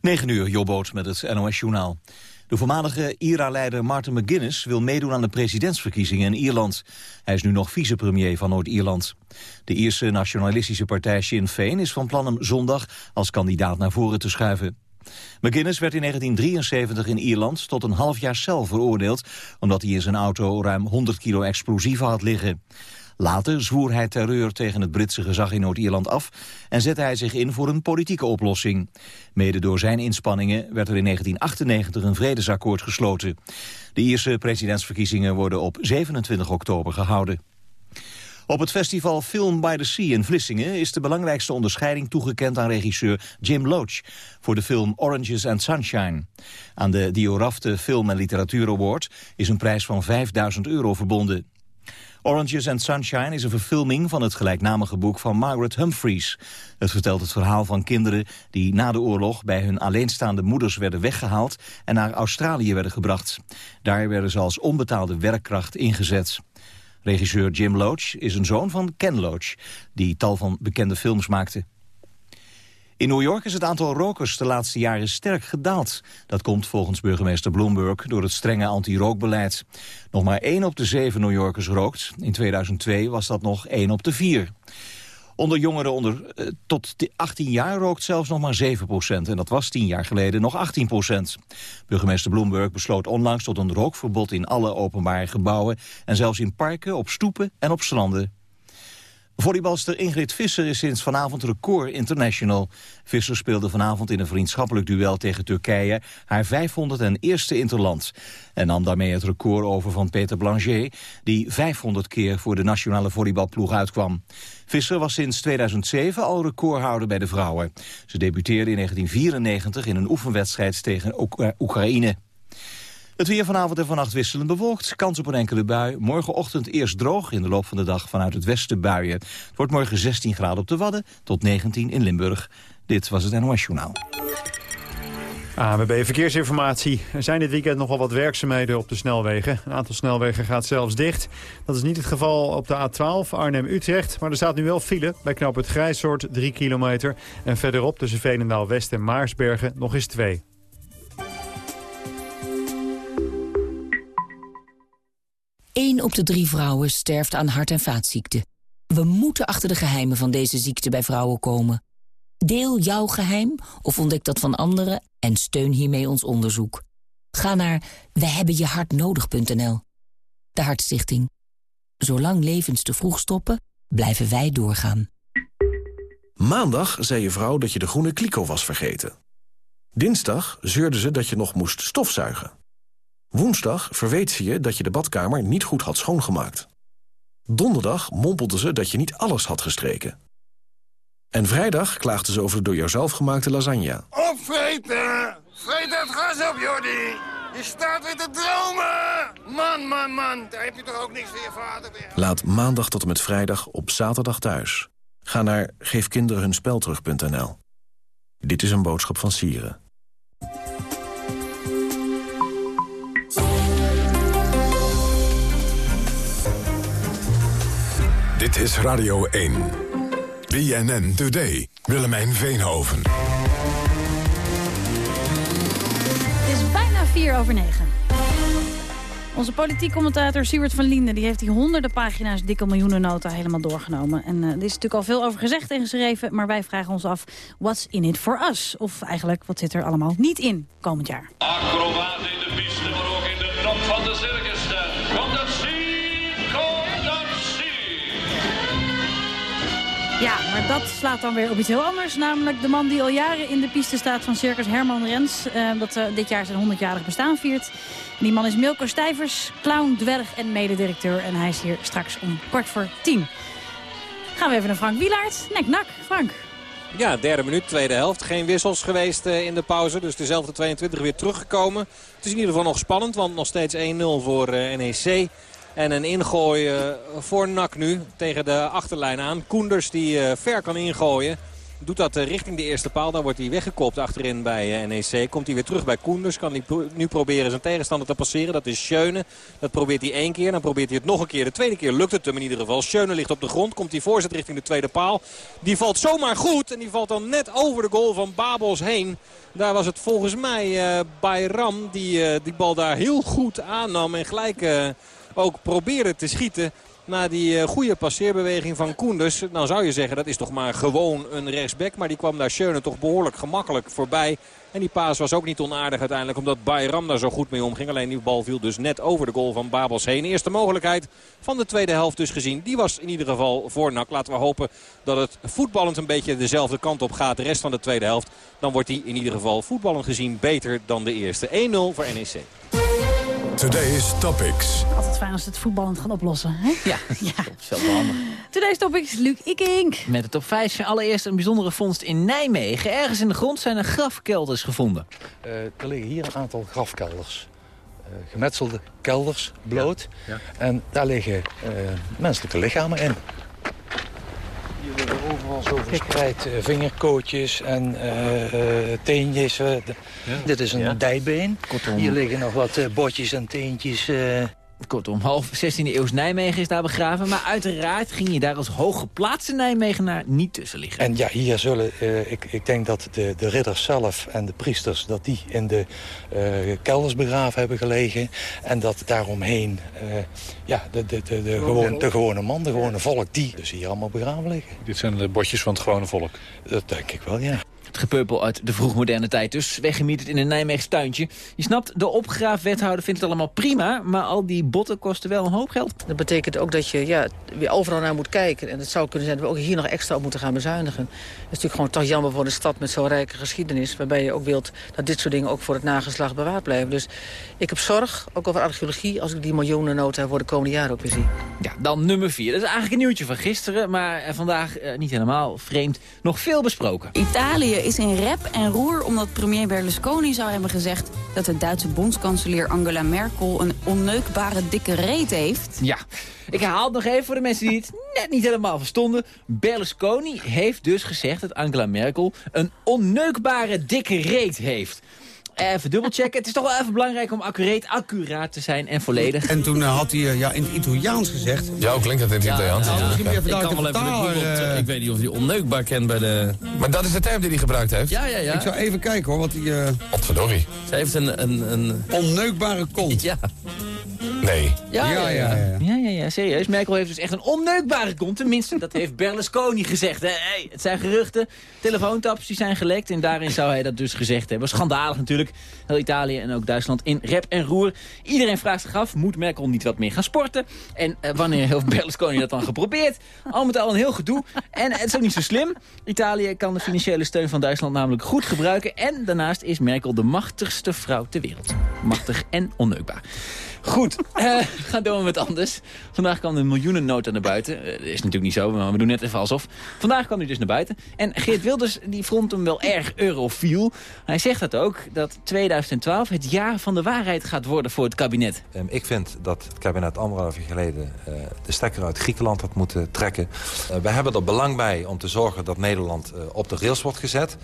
9 uur, Jobboot met het NOS-journaal. De voormalige IRA-leider Martin McGuinness wil meedoen aan de presidentsverkiezingen in Ierland. Hij is nu nog vicepremier van Noord-Ierland. De Ierse nationalistische partij Sinn Féin is van plan hem zondag als kandidaat naar voren te schuiven. McGuinness werd in 1973 in Ierland tot een half jaar cel veroordeeld... omdat hij in zijn auto ruim 100 kilo explosieven had liggen. Later zwoer hij terreur tegen het Britse gezag in Noord-Ierland af... en zette hij zich in voor een politieke oplossing. Mede door zijn inspanningen werd er in 1998 een vredesakkoord gesloten. De Ierse presidentsverkiezingen worden op 27 oktober gehouden. Op het festival Film by the Sea in Vlissingen is de belangrijkste onderscheiding toegekend aan regisseur Jim Loach voor de film Oranges and Sunshine. Aan de Diorafte Film en Literatuur Award is een prijs van 5000 euro verbonden. Oranges and Sunshine is een verfilming van het gelijknamige boek van Margaret Humphreys. Het vertelt het verhaal van kinderen die na de oorlog bij hun alleenstaande moeders werden weggehaald en naar Australië werden gebracht. Daar werden ze als onbetaalde werkkracht ingezet. Regisseur Jim Loach is een zoon van Ken Loach, die tal van bekende films maakte. In New York is het aantal rokers de laatste jaren sterk gedaald. Dat komt volgens burgemeester Bloomberg door het strenge anti-rookbeleid. Nog maar 1 op de 7 New Yorkers rookt. In 2002 was dat nog 1 op de 4. Onder jongeren onder, eh, tot 18 jaar rookt zelfs nog maar 7 procent. En dat was 10 jaar geleden nog 18 procent. Burgemeester Bloomberg besloot onlangs tot een rookverbod in alle openbare gebouwen... en zelfs in parken, op stoepen en op stranden. Volleybalster Ingrid Visser is sinds vanavond record international. Visser speelde vanavond in een vriendschappelijk duel tegen Turkije haar 501ste interland. En nam daarmee het record over van Peter Blanger, die 500 keer voor de nationale volleybalploeg uitkwam. Visser was sinds 2007 al recordhouder bij de vrouwen. Ze debuteerde in 1994 in een oefenwedstrijd tegen Oekraïne. Het weer vanavond en vannacht wisselend bewolkt. Kans op een enkele bui. Morgenochtend eerst droog. In de loop van de dag vanuit het westen buien. Het wordt morgen 16 graden op de Wadden tot 19 in Limburg. Dit was het NOS Journaal. AMB Verkeersinformatie. Er zijn dit weekend nogal wat werkzaamheden op de snelwegen. Een aantal snelwegen gaat zelfs dicht. Dat is niet het geval op de A12 Arnhem-Utrecht. Maar er staat nu wel file bij knap het Grijsoord 3 kilometer. En verderop tussen Veenendaal West en Maarsbergen nog eens 2. Eén op de drie vrouwen sterft aan hart- en vaatziekten. We moeten achter de geheimen van deze ziekte bij vrouwen komen. Deel jouw geheim of ontdek dat van anderen en steun hiermee ons onderzoek. Ga naar wehebbenjehartnodig.nl. De Hartstichting. Zolang levens te vroeg stoppen, blijven wij doorgaan. Maandag zei je vrouw dat je de groene kliko was vergeten. Dinsdag zeurde ze dat je nog moest stofzuigen. Woensdag verweet ze je dat je de badkamer niet goed had schoongemaakt. Donderdag mompelde ze dat je niet alles had gestreken. En vrijdag klaagde ze over de door jouzelf gemaakte lasagne. Opvreten! Vreet het gas op, Jordi! Je staat weer te dromen! Man, man, man, daar heb je toch ook niks voor je vader weer. Laat maandag tot en met vrijdag op zaterdag thuis. Ga naar geefkinderenhunspelterug.nl. Dit is een boodschap van Sieren. Dit is Radio 1. BNN Today. Willemijn Veenhoven. Het is bijna 4 over 9. Onze politiek commentator Siewert van Linden die heeft die honderden pagina's dikke miljoenennota helemaal doorgenomen. En uh, er is natuurlijk al veel over gezegd en geschreven, maar wij vragen ons af, what's in it for us? Of eigenlijk, wat zit er allemaal niet in komend jaar? Acrobaat in de Ja, maar dat slaat dan weer op iets heel anders. Namelijk de man die al jaren in de piste staat van Circus Herman Rens. Uh, dat uh, dit jaar zijn 100-jarig bestaan viert. Die man is Milko Stijvers, clown, dwerg en mededirecteur. En hij is hier straks om kwart voor tien. Gaan we even naar Frank Wielaert. Nek-nak, Frank. Ja, derde minuut, tweede helft. Geen wissels geweest uh, in de pauze. Dus dezelfde 22 weer teruggekomen. Het is in ieder geval nog spannend, want nog steeds 1-0 voor NEC. En een ingooi voor NAC nu tegen de achterlijn aan. Koenders die ver kan ingooien. Doet dat eh, richting de eerste paal. Daar wordt hij weggekopt achterin bij eh, NEC. Komt hij weer terug bij Koenders. Kan hij nu proberen zijn tegenstander te passeren. Dat is Schöne. Dat probeert hij één keer. Dan probeert hij het nog een keer. De tweede keer lukt het hem in ieder geval. Schöne ligt op de grond. Komt hij voorzet richting de tweede paal. Die valt zomaar goed. En die valt dan net over de goal van Babels heen. Daar was het volgens mij uh, Bayram die die bal daar heel goed aannam. En gelijk ook probeerde te schieten. Na die goede passeerbeweging van Koenders. Dan zou je zeggen dat is toch maar gewoon een rechtsback. Maar die kwam daar Schöne toch behoorlijk gemakkelijk voorbij. En die paas was ook niet onaardig uiteindelijk. Omdat Bayram daar zo goed mee omging. Alleen die bal viel dus net over de goal van Babels heen. Eerste mogelijkheid van de tweede helft dus gezien. Die was in ieder geval voor NAC. Laten we hopen dat het voetballend een beetje dezelfde kant op gaat. De rest van de tweede helft. Dan wordt die in ieder geval voetballend gezien beter dan de eerste. 1-0 voor NEC. Today's Topics. Altijd fijn als het voetballend gaan oplossen. Hè? Ja, ja. dat is wel handig. Today's Topics, Luc Ikink. Met de top 5 allereerst een bijzondere vondst in Nijmegen. Ergens in de grond zijn er grafkelders gevonden. Uh, er liggen hier een aantal grafkelders. Uh, gemetselde kelders, bloot. Ja, ja. En daar liggen uh, menselijke lichamen in. Liggen overal zo verspreid uh, vingerkootjes en uh. Ja. Dit is een ja. dijbeen. Kortom. Hier liggen nog wat botjes en teentjes. Kortom, half 16e eeuws Nijmegen is daar begraven. Maar uiteraard ging je daar als hooggeplaatste Nijmegenaar niet tussen liggen. En ja, hier zullen, uh, ik, ik denk dat de, de ridders zelf en de priesters... dat die in de uh, kelders begraven hebben gelegen. En dat daaromheen uh, ja, de, de, de, de, gewoon, de gewone man, de gewone volk... die dus hier allemaal begraven liggen. Dit zijn de botjes van het gewone volk? Dat denk ik wel, ja. Het gepeupel uit de vroegmoderne tijd dus. Weggemieterd in een Nijmeegs tuintje. Je snapt, de opgraafwethouder vindt het allemaal prima... maar al die botten kosten wel een hoop geld. Dat betekent ook dat je ja, weer overal naar moet kijken. En het zou kunnen zijn dat we ook hier nog extra op moeten gaan bezuinigen. Het is natuurlijk gewoon toch jammer voor een stad met zo'n rijke geschiedenis... waarbij je ook wilt dat dit soort dingen ook voor het nageslacht bewaard blijven. Dus ik heb zorg, ook over archeologie... als ik die miljoenennota voor de komende jaren ook weer zie. Ja, dan nummer vier. Dat is eigenlijk een nieuwtje van gisteren... maar vandaag eh, niet helemaal vreemd. Nog veel besproken. Italië is in rep en roer omdat premier Berlusconi zou hebben gezegd... dat de Duitse bondskanselier Angela Merkel een onneukbare dikke reet heeft. Ja, ik herhaal het nog even voor de mensen die het net niet helemaal verstonden. Berlusconi heeft dus gezegd dat Angela Merkel een onneukbare dikke reet heeft. Even dubbelchecken. Het is toch wel even belangrijk om accuraat, accuraat te zijn en volledig. En toen uh, had hij uh, ja, in het Italiaans gezegd. Ja, hoe klinkt dat in het Italiaans? Ja, ja, ja. Ik kan wel even uh, Ik weet niet of hij onneukbaar kent bij de... Maar dat is de term die hij gebruikt heeft? Ja, ja, ja. Ik zou even kijken hoor, wat hij... Uh... Potverdorie. Ze heeft een, een, een... Onneukbare kont. Ja. Nee. Ja ja ja, ja, ja, ja. ja, serieus. Merkel heeft dus echt een onneukbare kont. Tenminste, dat heeft Berlusconi gezegd. Hey, het zijn geruchten. Telefoontaps die zijn gelekt. En daarin zou hij dat dus gezegd hebben. Schandalig natuurlijk. Heel Italië en ook Duitsland in rep en roer. Iedereen vraagt zich af, moet Merkel niet wat meer gaan sporten? En uh, wanneer heeft Berlusconi dat dan geprobeerd? Al met al een heel gedoe. En het is ook niet zo slim. Italië kan de financiële steun van Duitsland namelijk goed gebruiken. En daarnaast is Merkel de machtigste vrouw ter wereld. Machtig en onneukbaar. Goed, uh, we gaan door met anders. Vandaag kwam de miljoenennota naar buiten. Uh, dat is natuurlijk niet zo, maar we doen net even alsof. Vandaag kwam hij dus naar buiten. En Geert Wilders die vond hem wel erg eurofiel. Hij zegt dat ook, dat 2012 het jaar van de waarheid gaat worden voor het kabinet. Um, ik vind dat het kabinet anderhalf jaar geleden uh, de stekker uit Griekenland had moeten trekken. we hebben er belang bij om te zorgen dat Nederland op de rails wordt gezet.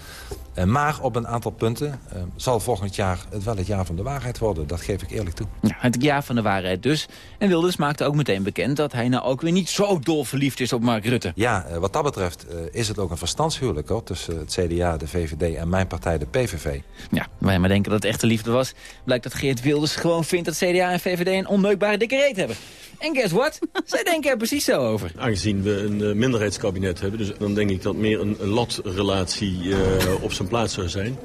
Maar op een aantal punten zal volgend jaar het wel het jaar van de waarheid worden. Dat geef ik eerlijk toe. Ja, het jaar van de waarheid dus. En Wilders maakte ook meteen bekend dat hij nou ook weer niet zo dol verliefd is op Mark Rutte. Ja, wat dat betreft is het ook een verstandshuwelijk hoor, tussen het CDA, de VVD en mijn partij, de PVV. Ja, wij maar denken dat het echte liefde was. Blijkt dat Geert Wilders gewoon vindt dat CDA en VVD een onneukbare dikke reet hebben. En guess what? Zij denken er precies zo over. Aangezien we een uh, minderheidskabinet hebben, dus dan denk ik dat meer een, een latrelatie uh, op zijn plaats zou zijn.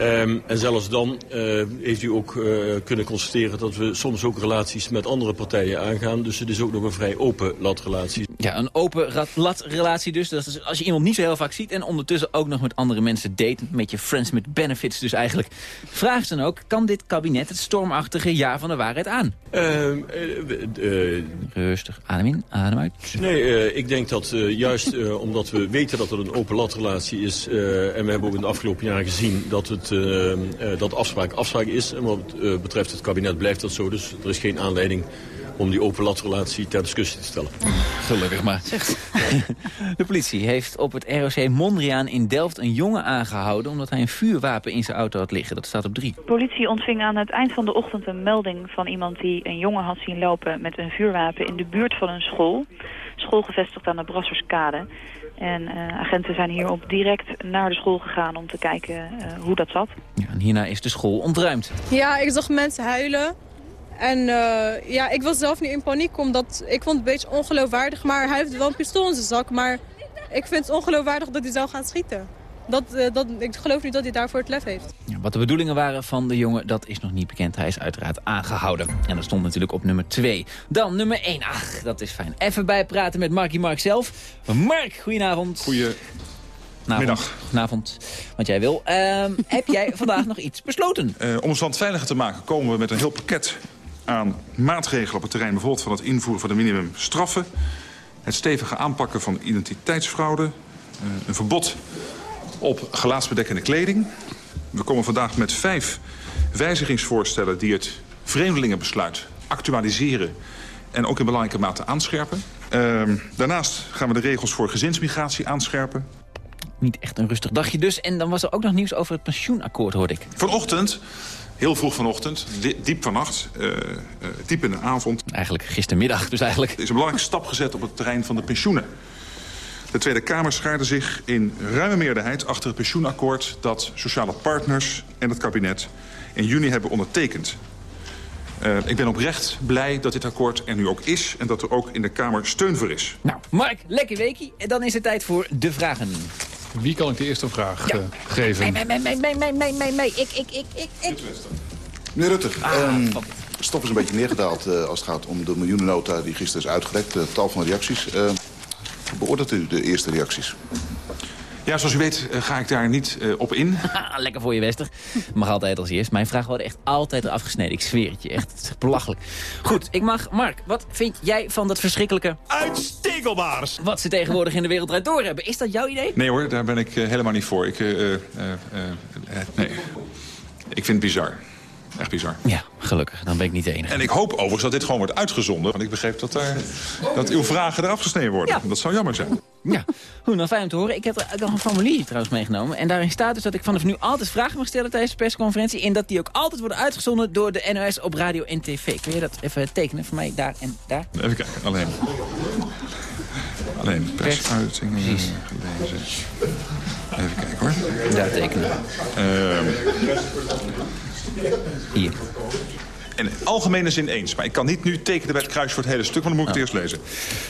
Um, en zelfs dan uh, heeft u ook uh, kunnen constateren dat we soms ook relaties met andere partijen aangaan. Dus het is ook nog een vrij open latrelatie. Ja, een open latrelatie dus. Dat is als je iemand niet zo heel vaak ziet en ondertussen ook nog met andere mensen date. Met je friends with benefits dus eigenlijk. Vraag ze dan ook, kan dit kabinet het stormachtige jaar van de waarheid aan? Uh, Rustig, adem in, adem uit. Nee, ik denk dat juist omdat we weten dat er een open latrelatie is... en we hebben ook in de afgelopen jaren gezien dat het uh, uh, dat afspraak afspraak is. En wat uh, betreft het kabinet blijft dat zo. Dus er is geen aanleiding om die open latrelatie ter discussie te stellen. Gelukkig maar. De politie heeft op het ROC Mondriaan in Delft een jongen aangehouden... omdat hij een vuurwapen in zijn auto had liggen. Dat staat op drie. De politie ontving aan het eind van de ochtend een melding van iemand die een jongen had zien lopen met een vuurwapen in de buurt van een school. School gevestigd aan de Brasserskade. En eh, agenten zijn hierop direct naar de school gegaan om te kijken eh, hoe dat zat. Ja, en hierna is de school ontruimd. Ja, ik zag mensen huilen. En eh, ja, ik was zelf niet in paniek, omdat ik vond het een beetje ongeloofwaardig. Maar hij heeft wel een pistool in zijn zak, maar ik vind het ongeloofwaardig dat hij zou gaan schieten. Dat, eh, dat, ik geloof niet dat hij daarvoor het lef heeft. Ja, wat de bedoelingen waren van de jongen, dat is nog niet bekend. Hij is uiteraard aangehouden. En dat stond natuurlijk op nummer 2. Dan nummer 1. Ach, dat is fijn. Even bijpraten met Marky Mark zelf. Mark, goedenavond. Goeie... Middag. Goedenavond, wat jij wil. Ehm, heb jij vandaag nog iets besloten? Uh, om ons land veiliger te maken komen we met een heel pakket aan maatregelen op het terrein... bijvoorbeeld van het invoeren van de minimumstraffen... het stevige aanpakken van identiteitsfraude... Uh, een verbod op gelaatsbedekkende kleding. We komen vandaag met vijf wijzigingsvoorstellen... die het vreemdelingenbesluit actualiseren en ook in belangrijke mate aanscherpen. Uh, daarnaast gaan we de regels voor gezinsmigratie aanscherpen. Niet echt een rustig dagje dus. En dan was er ook nog nieuws over het pensioenakkoord, hoorde ik. Vanochtend Heel vroeg vanochtend, diep vannacht, uh, uh, diep in de avond. Eigenlijk gistermiddag dus eigenlijk. Er is een belangrijke stap gezet op het terrein van de pensioenen. De Tweede Kamer schaarde zich in ruime meerderheid achter het pensioenakkoord... dat sociale partners en het kabinet in juni hebben ondertekend. Uh, ik ben oprecht blij dat dit akkoord er nu ook is... en dat er ook in de Kamer steun voor is. Nou, Mark, lekker weekie. En dan is het tijd voor de vragen. Wie kan ik de eerste vraag ja. uh, geven? Mij, mij, mij, mij, mij, mij, mij, mij, ik, ik, ik, ik, ik. Meneer Rutte, ah, um, stof is een beetje neergedaald uh, als het gaat om de miljoenennota die gisteren is uitgelekt. Uh, tal van reacties. Beoordeelt u de eerste reacties? Ja, zoals u weet uh, ga ik daar niet uh, op in. Lekker voor je, Wester. Mag altijd als eerst. Mijn vragen worden echt altijd eraf gesneden. Ik zweer het je. Echt, het is echt belachelijk. Goed, ik mag... Mark, wat vind jij van dat verschrikkelijke... Uitstekelbaars! Wat ze tegenwoordig in de wereld draait door hebben. Is dat jouw idee? Nee hoor, daar ben ik uh, helemaal niet voor. Ik, nee. ik vind het bizar. Echt bizar. Ja, gelukkig. Dan ben ik niet de enige. En ik hoop overigens dat dit gewoon wordt uitgezonden. Want ik begreep dat, er, dat uw vragen eraf gesneden worden. Ja. Dat zou jammer zijn. Ja, goed, nou fijn om te horen. Ik heb er nog een formulier trouwens meegenomen. En daarin staat dus dat ik vanaf nu altijd vragen mag stellen tijdens de persconferentie. En dat die ook altijd worden uitgezonden door de NOS op radio en tv. Kun je dat even tekenen voor mij daar en daar? Even kijken, alleen. Alleen persuitingen gelezen. Even kijken hoor. Daar tekenen. Uh, Hier. In algemene zin eens. Maar ik kan niet nu tekenen bij het kruis voor het hele stuk, want dan moet ik het oh. eerst lezen.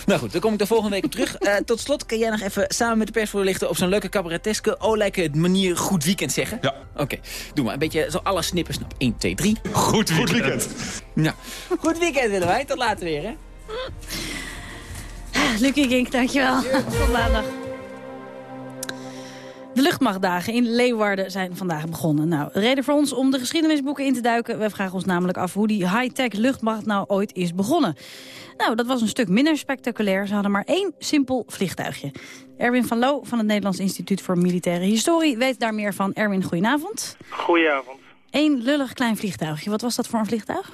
Nou goed, dan kom ik de volgende week op terug. Uh, tot slot, kan jij nog even samen met de persvoorlichter... op zo'n leuke cabareteske, olijke manier goed weekend zeggen? Ja. Oké, okay. doe maar. Een beetje zo alle snippen snap. 1, 2, 3. Goed weekend. Goed weekend. Nou, goed weekend willen wij. Tot later weer, hè? Lucky Gink, dankjewel. Tot maandag. De luchtmachtdagen in Leeuwarden zijn vandaag begonnen. Nou, reden voor ons om de geschiedenisboeken in te duiken. We vragen ons namelijk af hoe die high-tech luchtmacht nou ooit is begonnen. Nou, dat was een stuk minder spectaculair. Ze hadden maar één simpel vliegtuigje. Erwin van Loo van het Nederlands Instituut voor Militaire Historie weet daar meer van. Erwin, goedenavond. Goedenavond. Eén lullig klein vliegtuigje. Wat was dat voor een vliegtuig?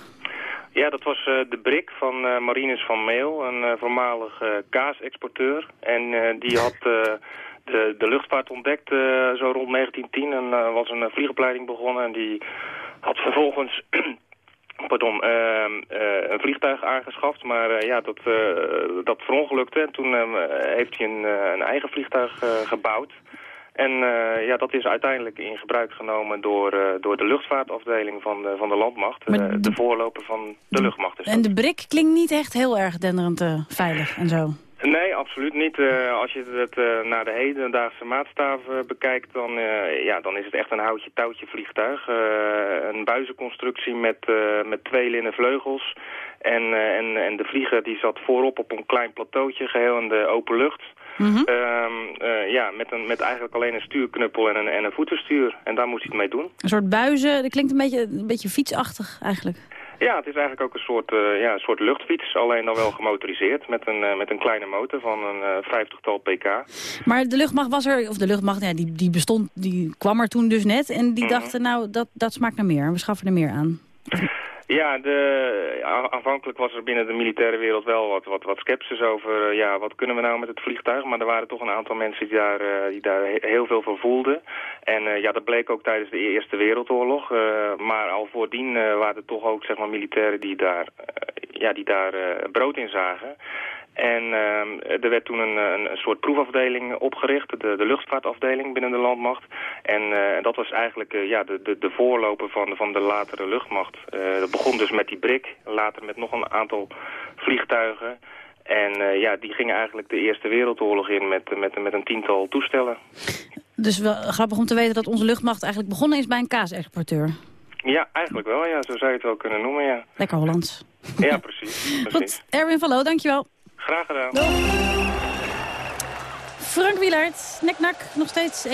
Ja, dat was uh, de Brik van uh, Marines van Meel, een uh, voormalig kaasexporteur. En die had de, de luchtvaart ontdekt zo rond 1910 en was een vliegopleiding begonnen. En die had vervolgens pardon, uh, uh, een vliegtuig aangeschaft, maar uh, ja, dat, dat verongelukte. En toen heeft hij een, een eigen vliegtuig gebouwd. En ja, dat is uiteindelijk in gebruik genomen door, door de luchtvaartafdeling van de, van de landmacht. De, de, voorloper van de luchtmacht. en de Brik klinkt niet echt heel erg denderend veilig en zo. Nee, absoluut niet. Uh, als je het uh, naar de hedendaagse maatstaven uh, bekijkt, dan, ja, dan is het echt een houtje-touwtje vliegtuig. een buizenconstructie met, met twee linnen vleugels. En, en, en de vlieger die zat voorop op een klein plateautje, geheel in de open lucht. Mm -hmm. ja, met, een, met eigenlijk alleen een stuurknuppel en een, en een voetenstuur. En daar moest hij het mee doen. Een soort buizen, dat klinkt een beetje, een beetje fietsachtig eigenlijk. Ja, het is eigenlijk ook een soort, uh, ja, een soort luchtfiets, alleen dan wel gemotoriseerd met een, uh, met een kleine motor van een uh, vijftigtal pk. Maar de luchtmacht was er, of de luchtmacht, ja, die, die bestond, die kwam er toen dus net en die mm -hmm. dachten nou, dat, dat smaakt naar meer, we schaffen er meer aan. Ja, de, aanvankelijk was er binnen de militaire wereld wel wat, wat, wat sceptisch over... eh, ja, wat kunnen we nou met het vliegtuig? Maar er waren toch een aantal mensen die daar, eh, die daar he- heel veel voor voelden. En eh, ja, dat bleek ook tijdens de Eerste Wereldoorlog. maar al voordien waren er toch ook zeg maar, militairen die daar, ja, die daar brood in zagen. En ehm, er werd toen een, een, een soort proefafdeling opgericht, de, de luchtvaartafdeling binnen de landmacht. En eh, dat was eigenlijk eh, ja, de, de, de voorloper van, van de latere luchtmacht. Eh, dat begon dus met die BRIC, later met nog een aantal vliegtuigen. En ja, die gingen eigenlijk de Eerste Wereldoorlog in met, met, met een tiental toestellen. Dus wel grappig om te weten dat onze luchtmacht eigenlijk begonnen is bij een kaasexporteur. Ja, eigenlijk wel, ja. Zo zou je het wel kunnen noemen, ja. Lekker Hollands. Ja, precies. precies. Goed, Erwin van Loo, dankjewel. Graag gedaan. Frank Wielaert, nek-nak, nog steeds 1-0.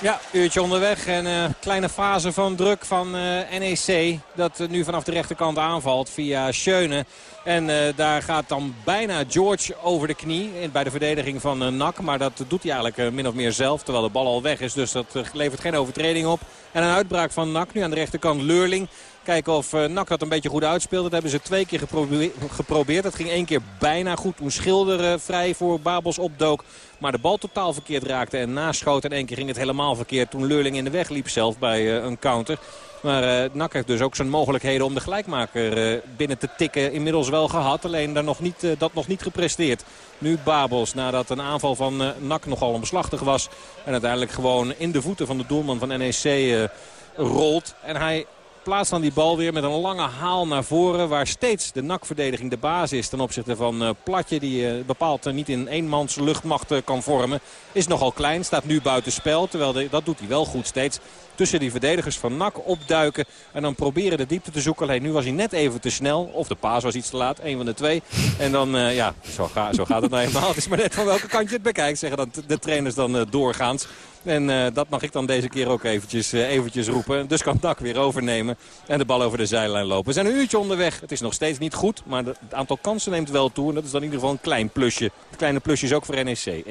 Ja, uurtje onderweg en een kleine fase van druk van eh, NEC. Dat eh, nu vanaf de rechterkant aanvalt via Schöne. En eh, daar gaat dan bijna George over de knie in- bij de verdediging van NAC. Maar dat doet hij eigenlijk min of meer zelf, terwijl de bal al weg is. Dus dat levert geen overtreding op. En een uitbraak van NAC nu aan de rechterkant Leurling. Kijken of eh, NAC dat een beetje goed uitspeelt. Dat hebben ze twee keer geprobe- geprobeerd. Dat ging één keer bijna goed toen Schilder vrij voor Babels opdook. Maar de bal totaal verkeerd raakte en naschoot. En één keer ging het helemaal verkeerd toen Leurling in de weg liep zelf bij eh, een counter. Maar eh NAC heeft dus ook zijn mogelijkheden om de gelijkmaker binnen te tikken inmiddels wel gehad. Alleen daar nog niet, dat nog niet gepresteerd. Nu Babels nadat een aanval van NAC nogal omslachtig was. En uiteindelijk gewoon in de voeten van de doelman van NEC rolt. En hij plaatst dan die bal weer met een lange haal naar voren. Waar steeds de NAC-verdediging de basis is ten opzichte van eh, Platje. Die eh, bepaald eh, niet in eenmans luchtmacht kan vormen. Is nogal klein, staat nu buiten spel. Terwijl dat doet hij wel goed steeds. Tussen die verdedigers van NAC opduiken. En dan proberen de diepte te zoeken. Alleen nu was hij net even te snel. Of de paas was iets te laat. Een van de twee. En dan, eh, ja, zo, zo gaat het nou eenmaal. Het is maar net van welke kant je het bekijkt. Zeggen dan de trainers dan eh, doorgaans. En eh, dat mag ik dan deze keer ook eventjes, eventjes roepen. Dus kan Dak weer overnemen en de bal over de zijlijn lopen. We zijn een uurtje onderweg. Het is nog steeds niet goed, maar het aantal kansen neemt wel toe. En dat is dan in ieder geval een klein plusje. Het kleine plusje is ook voor NEC, 1-0.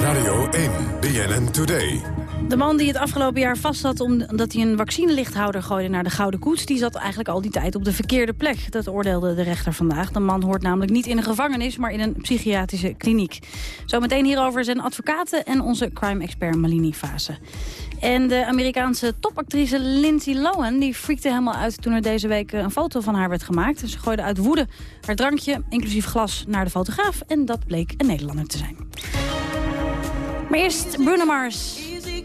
Radio 1, BNN Today. De man die het afgelopen jaar vast zat omdat hij een vaccinelichthouder gooide naar de Gouden Koets... die zat eigenlijk al die tijd op de verkeerde plek. Dat oordeelde de rechter vandaag. De man hoort namelijk niet in een gevangenis, maar in een psychiatrische kliniek. Zometeen hierover zijn advocaten en onze crime-expert Malini Fase. En de Amerikaanse topactrice Lindsay Lohan die freakte helemaal uit... toen er deze week een foto van haar werd gemaakt. Ze gooide uit woede haar drankje, inclusief glas, naar de fotograaf. En dat bleek een Nederlander te zijn. Maar eerst Bruno Mars.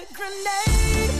A grenade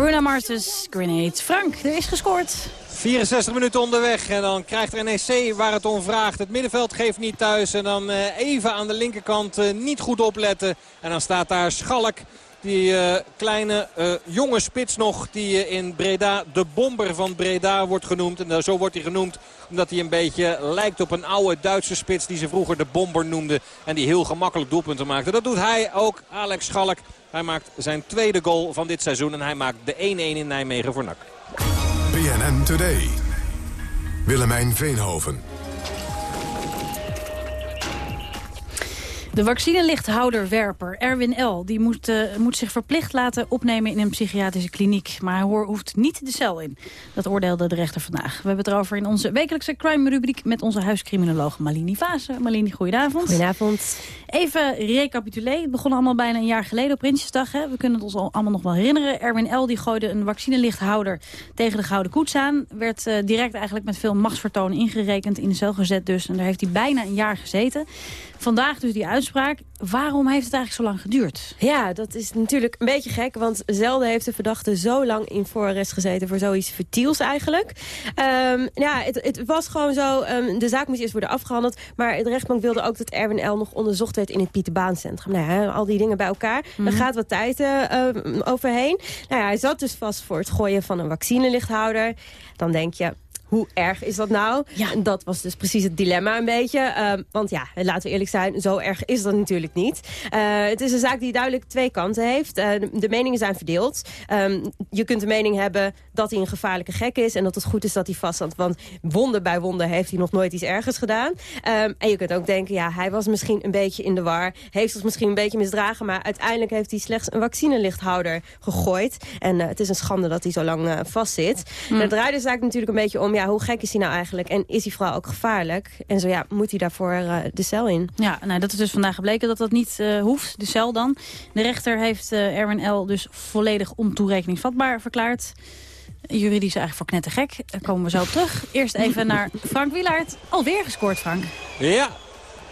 Bruno Mars' Grenade. Frank, er is gescoord. 64 minuten onderweg en dan krijgt er NEC waar het om vraagt. Het middenveld geeft niet thuis en dan eh, even aan de linkerkant eh, niet goed opletten. En dan staat daar Schalk, die eh, kleine eh, jonge spits nog, die eh, in Breda de bomber van Breda wordt genoemd. En zo wordt hij genoemd omdat hij een beetje lijkt op een oude Duitse spits die ze vroeger de bomber noemden. En die heel gemakkelijk doelpunten maakte. Dat doet hij ook, Alex Schalk. Hij maakt zijn tweede goal van dit seizoen en hij maakt de 1-1 in Nijmegen voor NAC. BNN Today. Willemijn Veenhoven. De vaccinelichthouderwerper Erwin L. Die moet, eh, moet zich verplicht laten opnemen in een psychiatrische kliniek. Maar hij hoeft niet de cel in. Dat oordeelde de rechter vandaag. We hebben het erover in onze wekelijkse crime-rubriek... met onze huiscriminoloog Malini Vase. Malini, goedenavond. Goedenavond. Even recapituleren. Het begon allemaal bijna een jaar geleden op Prinsjesdag. Hè? We kunnen het ons al- allemaal nog wel herinneren. Erwin L. die gooide een vaccinelichthouder tegen de Gouden Koets aan. Werd eh, direct eigenlijk met veel machtsvertoon ingerekend. In de cel gezet dus. En daar heeft hij bijna een jaar gezeten. Vandaag dus die uitspraak. Waarom heeft het eigenlijk zo lang geduurd? Ja, dat is natuurlijk een beetje gek, want zelden heeft de verdachte zo lang in voorarrest gezeten voor zoiets vertiels eigenlijk. Ehm, ja, het, het was gewoon zo, ehm, de zaak moest eerst worden afgehandeld, maar de rechtbank wilde ook dat Erwin L. nog onderzocht werd in het Pieterbaancentrum. Nou ja, al die dingen bij elkaar, daar gaat wat tijd eh, ehm, overheen. Nou ja, hij zat dus vast voor het gooien van een vaccinelichthouder. Dan denk je, hoe erg is dat nou? En dat was dus precies het dilemma een beetje. Ehm, want ja, laten we eerlijk zijn, zo erg is dat natuurlijk niet. Eh, het is een zaak die duidelijk twee kanten heeft. Eh, de, meningen zijn verdeeld. Ehm, je kunt de mening hebben dat hij een gevaarlijke gek is... en dat het goed is dat hij vast zat. Want wonder bij wonder heeft hij nog nooit iets ergers gedaan. Ehm, en je kunt ook denken, ja, hij was misschien een beetje in de war. Heeft zich misschien een beetje misdragen... maar uiteindelijk heeft hij slechts een vaccinelichthouder gegooid. En eh, het is een schande dat hij zo lang vastzit. Mm. Daar draait de zaak natuurlijk een beetje om... ja, hoe gek is hij nou eigenlijk? En is die vrouw ook gevaarlijk? En zo ja, moet hij daarvoor eh, de cel in? Ja, nou, dat is dus vandaag gebleken dat dat niet eh, hoeft, de cel dan. De rechter heeft eh, Erwin L. dus volledig ontoerekeningsvatbaar verklaard. Juridisch eigenlijk voor knettergek. Daar komen we zo op terug. Eerst even naar Frank Wielaert. Alweer gescoord, Frank. Ja,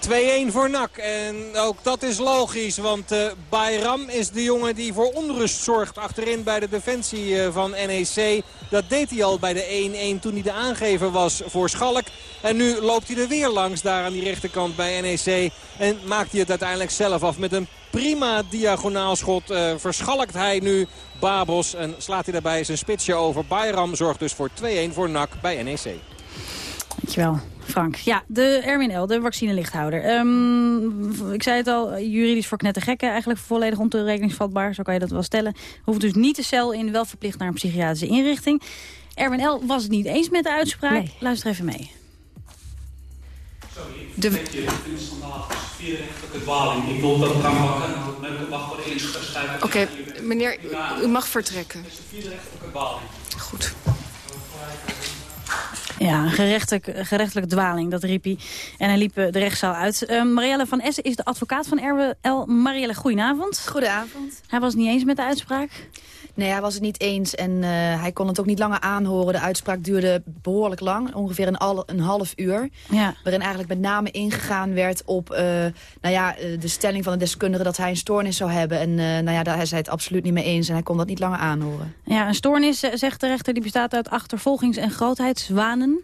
2-1 voor NAC. En ook dat is logisch, want eh Bayram is de jongen die voor onrust zorgt achterin bij de defensie eh, van NEC. Dat deed hij al bij de 1-1 toen hij de aangever was voor Schalk. En nu loopt hij er weer langs daar aan die rechterkant bij NEC. En maakt hij het uiteindelijk zelf af met een prima diagonaalschot. eh verschalkt hij nu Babos en slaat hij daarbij zijn spitsje over. Bayram zorgt dus voor 2-1 voor NAC bij NEC. Dankjewel, Frank. Ja, de Erwin L., de vaccinelichthouder. Ehm, ik zei het al, juridisch voor knettergekken. Eigenlijk volledig ontoerekeningsvatbaar, zo kan je dat wel stellen. Hoeft dus niet de cel in, wel verplicht naar een psychiatrische inrichting. Erwin L. was het niet eens met de uitspraak. Luister even mee. De vierrechtelijke dwaling. Ik wil dat kan pakken. Dat mag worden ingeschreven. Oké, meneer, u- mag vertrekken. Vierrechtelijke dwaling. Goed. Ja, een gerechtelijk, gerechtelijke dwaling, dat riep hij. En hij liep eh, de rechtszaal uit. Eh, Marielle van Essen is de advocaat van Erwin L. Marielle, goedenavond. Goedenavond. Hij was niet eens met de uitspraak? Nee, hij was het niet eens en eh, hij kon het ook niet langer aanhoren. De uitspraak duurde behoorlijk lang, ongeveer een, al, een half uur. Ja. Waarin eigenlijk met name ingegaan werd op eh, nou ja, eh, de stelling van de deskundige dat hij een stoornis zou hebben. En nou ja, daar hij het absoluut niet mee eens en hij kon dat niet langer aanhoren. Ja, een stoornis, zegt de rechter, die bestaat uit achtervolgings- en grootheidswanen.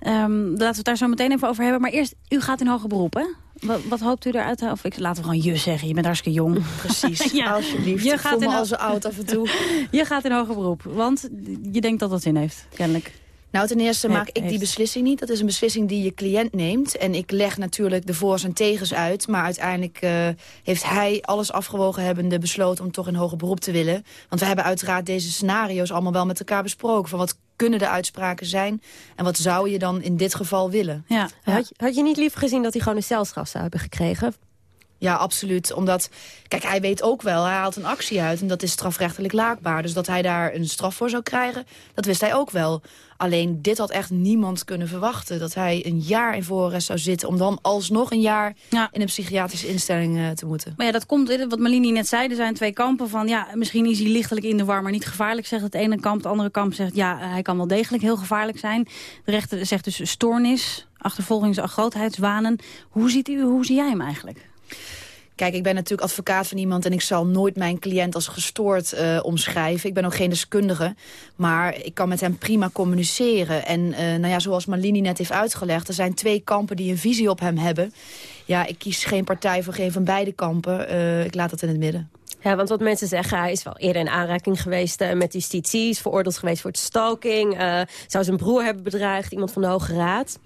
Ehm, laten we het daar zo meteen even over hebben. Maar eerst, u gaat in hoger beroep, hè? Wat, wat hoopt u eruit? Of ik, laten we gewoon je zeggen, je bent hartstikke jong. Precies, alsjeblieft. Je gaat in al zo oud af en toe. je gaat in hoger beroep, want je denkt dat dat zin heeft, kennelijk. Nou, ten eerste maak ik die beslissing niet. Dat is een beslissing die je cliënt neemt. En ik leg natuurlijk de voor's en tegens uit. Maar uiteindelijk eh, heeft hij alles afgewogen hebbende besloten... om toch in hoger beroep te willen. Want we hebben uiteraard deze scenario's allemaal wel met elkaar besproken. Van wat kunnen de uitspraken zijn? En wat zou je dan in dit geval willen? Ja. Had, je, had je niet liever gezien dat hij gewoon een celstraf zou hebben gekregen? Ja, absoluut. Omdat, kijk, hij weet ook wel, hij haalt een actie uit... en dat is strafrechtelijk laakbaar. Dus dat hij daar een straf voor zou krijgen, dat wist hij ook wel. Alleen, dit had echt niemand kunnen verwachten. Dat hij een jaar in voorarrest zou zitten... om dan alsnog een jaar in een psychiatrische instelling eh, te moeten. Maar ja, dat komt, eh, wat Malini net zei, er zijn twee kampen van... ja, misschien is hij lichtelijk in de war, maar niet gevaarlijk, zegt het ene kamp. Het andere kamp zegt, ja, hij kan wel degelijk heel gevaarlijk zijn. De rechter zegt dus stoornis, achtervolgings- en grootheidswanen. Hoe, ziet u, hoe zie jij hem eigenlijk? Kijk, ik ben natuurlijk advocaat van iemand... en ik zal nooit mijn cliënt als gestoord eh, omschrijven. Ik ben ook geen deskundige. Maar ik kan met hem prima communiceren. En eh, nou ja, zoals Malini net heeft uitgelegd... er zijn twee kampen die een visie op hem hebben. Ja, ik kies geen partij voor geen van beide kampen. Eh, ik laat dat in het midden. Ja, want wat mensen zeggen, hij is wel eerder in aanraking geweest met justitie. Is veroordeeld geweest voor stalking. eh, zou zijn broer hebben bedreigd, iemand van de Hoge Raad.